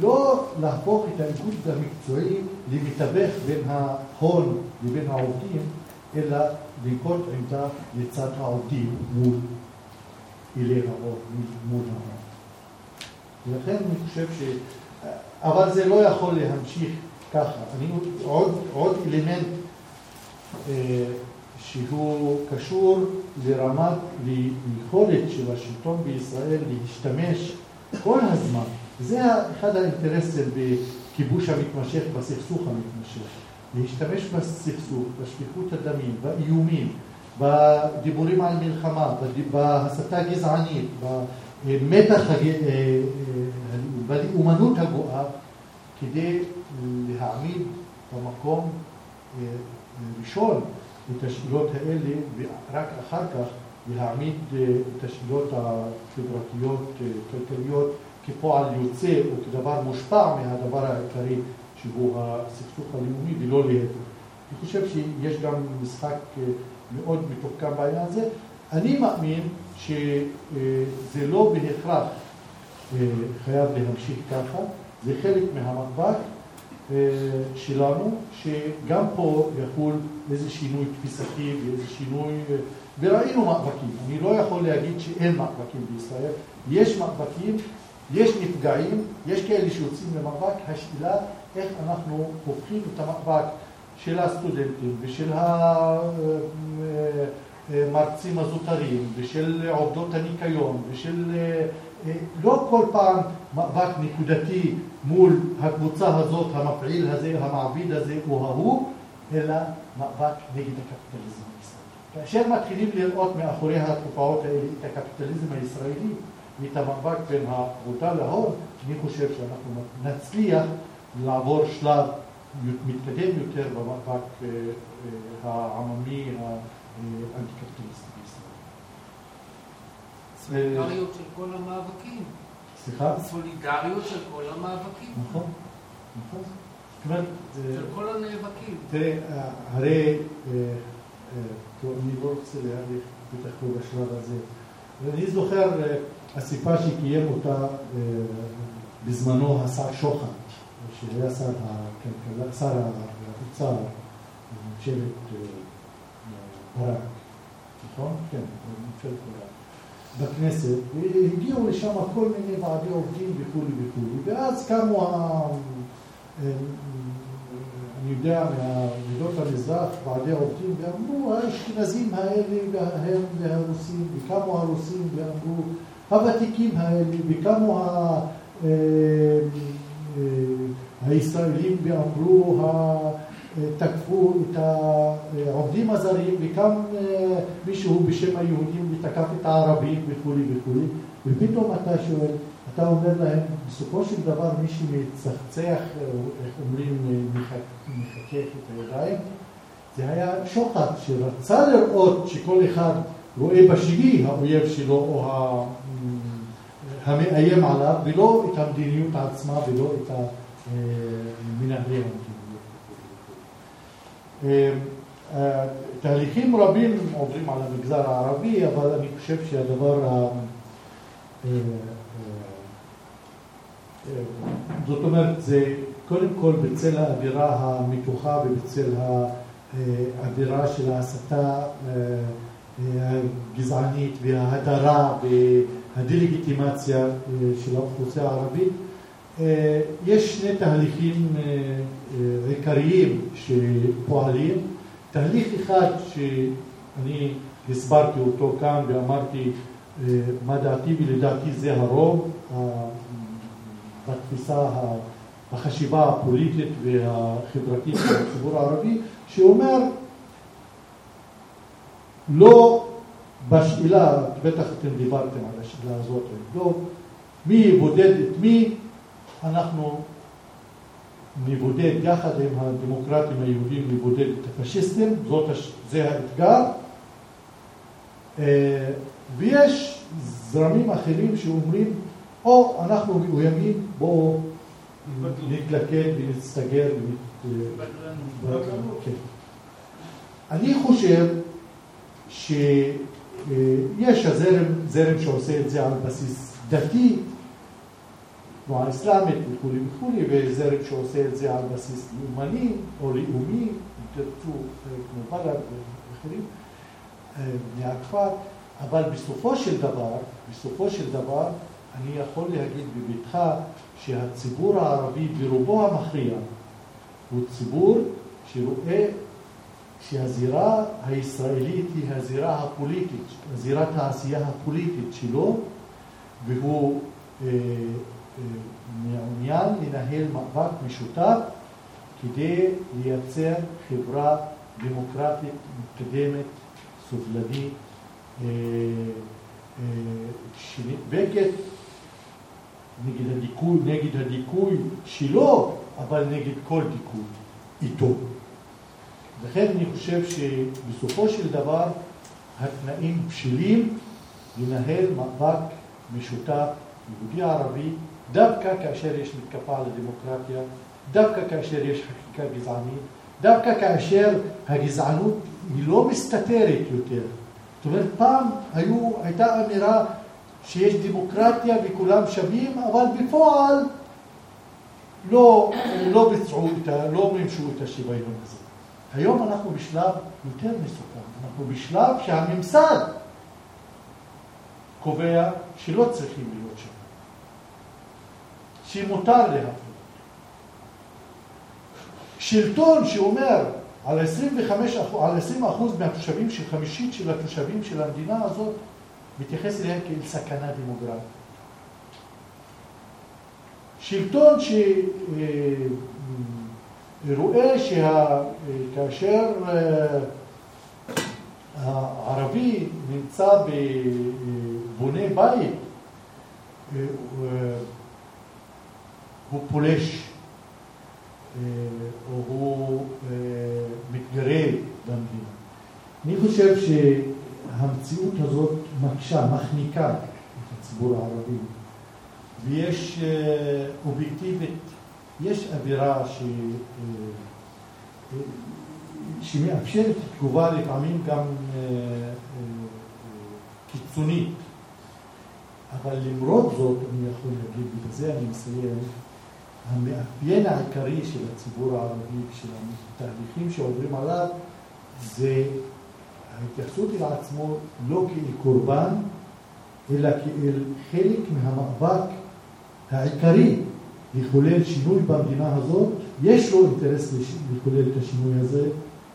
לא להפוך את האיגוד המקצועי למתווך בין ההון לבין העובדים, אלא לנקוט עמדה לצד העובדים מול אילי ההון, מול ההון. ולכן אני חושב ש... אבל זה לא יכול להמשיך ככה. אני עוד, עוד אלמנט אה, שהוא קשור לרמת, ליכולת של השלטון בישראל להשתמש כל הזמן זה אחד האינטרסים בכיבוש המתמשך, בסכסוך המתמשך. להשתמש בסכסוך, בשפיכות הדמים, באיומים, בדיבורים על מלחמה, בהסתה גזענית, במתח, אה, אה, בלאומנות הגואה, כדי להעמיד במקום אה, ראשון את השאלות האלה, ורק אחר כך להעמיד את השאלות החברתיות, כלכליות, כפועל יוצא או כדבר מושפע מהדבר העיקרי שהוא הסכסוך הלאומי ולא להפך. אני חושב שיש גם משחק אה, מאוד מתוחכם בעניין הזה. אני מאמין שזה לא בהכרח אה, חייב להמשיך ככה, זה חלק מהמאבק אה, שלנו, שגם פה יחול איזה שינוי תפיסתי ואיזה שינוי, וראינו מאבקים. אני לא יכול להגיד שאין מאבקים בישראל, יש מאבקים יש נפגעים, יש כאלה שיוצאים למאבק, השאלה איך אנחנו הופכים את המאבק של הסטודנטים ושל המרצים הזוטרים ושל עובדות הניקיון ושל לא כל פעם מאבק נקודתי מול הקבוצה הזאת, המפעיל הזה, המעביד הזה או ההוא, אלא מאבק נגד הקפיטליזם הישראלי. כאשר מתחילים לראות מאחורי התופעות האלה את הקפיטליזם הישראלי ואת המאבק בין העבודה להון, אני חושב שאנחנו נצליח לעבור שלב מתקדם יותר במאבק אה, אה, העממי האנטי-קפיטליסטי בישראל. סולידריות של כל המאבקים. סליחה? סולידריות של כל המאבקים. נכון, נכון. זאת אומרת... של כל הנאבקים. תראה, הרי, טוב, אני לא רוצה להאריך בטח בשלב הזה. אני זוכר אסיפה שקיים אותה בזמנו השר שוחט, שהיה שר הכלכלה, שר האוצר בממשלת ברק, נכון? כן, בממשלת ברק. בכנסת, והגיעו לשם כל מיני ועדי עובדים וכולי וכולי, ואז קמו, אני יודע, מעדות המזרח, ועדי עובדים, ואמרו, האשכנזים האלה והם והרוסים, וקמו הרוסים ואמרו, הוותיקים האלה, וקמו הישראלים ואמרו, תקפו את העובדים הזרים וקם מישהו בשם היהודים ותקף את הערבים וכולי וכולי. ופתאום אתה שואל, אתה אומר להם, בסופו של דבר מי שמצחצח, איך אומרים, מחכך את הידיים, זה היה שוחט שרצה לראות שכל אחד רואה בשני האויב שלו או המאיים עליו ולא את המדיניות עצמה ולא את המנהלי המדיניות. תהליכים רבים עוברים על המגזר הערבי, אבל אני חושב שהדבר, זאת אומרת, זה קודם כל בצל האווירה המתוחה ובצל האווירה של ההסתה הגזענית וההדרה והדה-לגיטימציה של האוכלוסייה הערבית, יש שני תהליכים עיקריים שפועלים. תהליך אחד שאני הסברתי אותו כאן ואמרתי מה דעתי ולדעתי זה הרוב בתפיסה, החשיבה הפוליטית והחברתית של הציבור הערבי, שאומר לא בשאלה, בטח אתם דיברתם על השאלה הזאת, לא, מי יבודד את מי, אנחנו נבודד יחד עם הדמוקרטים היהודים, נבודד את הפשיסטים, זאת, זה האתגר. ויש זרמים אחרים שאומרים, או אנחנו מאוימים, בואו נתלכד ונצטגר. כן. אני חושב שיש הזרם, זרם שעושה את זה על בסיס דתי, תנועה אסלאמית וכולי וכולי, וזרם שעושה את זה על בסיס לאומני או לאומי, תרצו, כמו בל"ד ואחרים, בני הכפר, אבל בסופו של דבר, בסופו של דבר, אני יכול להגיד בבטחה שהציבור הערבי ברובו המכריע הוא ציבור שרואה שהזירה הישראלית היא הזירה הפוליטית, זירת העשייה הפוליטית שלו, והוא אה, מעוניין לנהל מאבק משותף כדי לייצר חברה דמוקרטית מתקדמת, סובלנית, אה, אה, שנאבקת נגד הדיכוי, נגד הדיכוי שלו, אבל נגד כל דיכוי איתו. לכן אני חושב שבסופו של דבר התנאים בשלים לנהל מאבק משותף יהודי-ערבי דווקא כאשר יש מתקפה על הדמוקרטיה, דווקא כאשר יש חקיקה גזענית, דווקא כאשר הגזענות היא לא מסתתרת יותר. זאת אומרת, פעם היו, הייתה אמירה שיש דמוקרטיה וכולם שווים, אבל בפועל לא, לא ביצעו, את ה, לא מימשו את השוויון הזה. היום אנחנו בשלב יותר מסוכן, אנחנו בשלב שהממסד קובע שלא צריכים להיות שם. שמותר להפלות. שלטון שאומר, על 25, אחוז- על 20 אחוז מהתושבים, של חמישית של התושבים של המדינה הזאת, מתייחס אליהם כאל סכנה דמוגרפית. שלטון שרואה שכאשר אה, הערבי נמצא בבונה בית, אה, אה, הוא פולש, או הוא מתגרה במדינה. אני חושב שהמציאות הזאת מקשה, מחניקה את הציבור הערבי, ויש אובייקטיבית, יש אווירה ש... אה, אה, שמאפשרת תגובה לפעמים גם אה, קיצונית. אבל למרות זאת, אני יכול להגיד, ובזה אני מסיים, המאפיין העיקרי של הציבור הערבי ושל התהליכים שעוברים עליו זה ההתייחסות אל עצמו לא כאל קורבן, אלא כאל חלק מהמאבק העיקרי לחולל שינוי במדינה הזאת. יש לו אינטרס לחולל את השינוי הזה,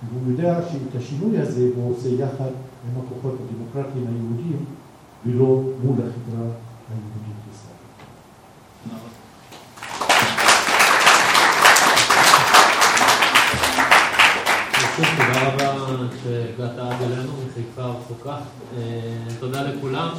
והוא יודע שאת השינוי הזה הוא עושה יחד עם הכוחות הדמוקרטיים היהודיים, ולא מול החברה היהודית תודה רבה שהגעת עד אלינו מחיפה הרחוקה. אה, תודה לכולם.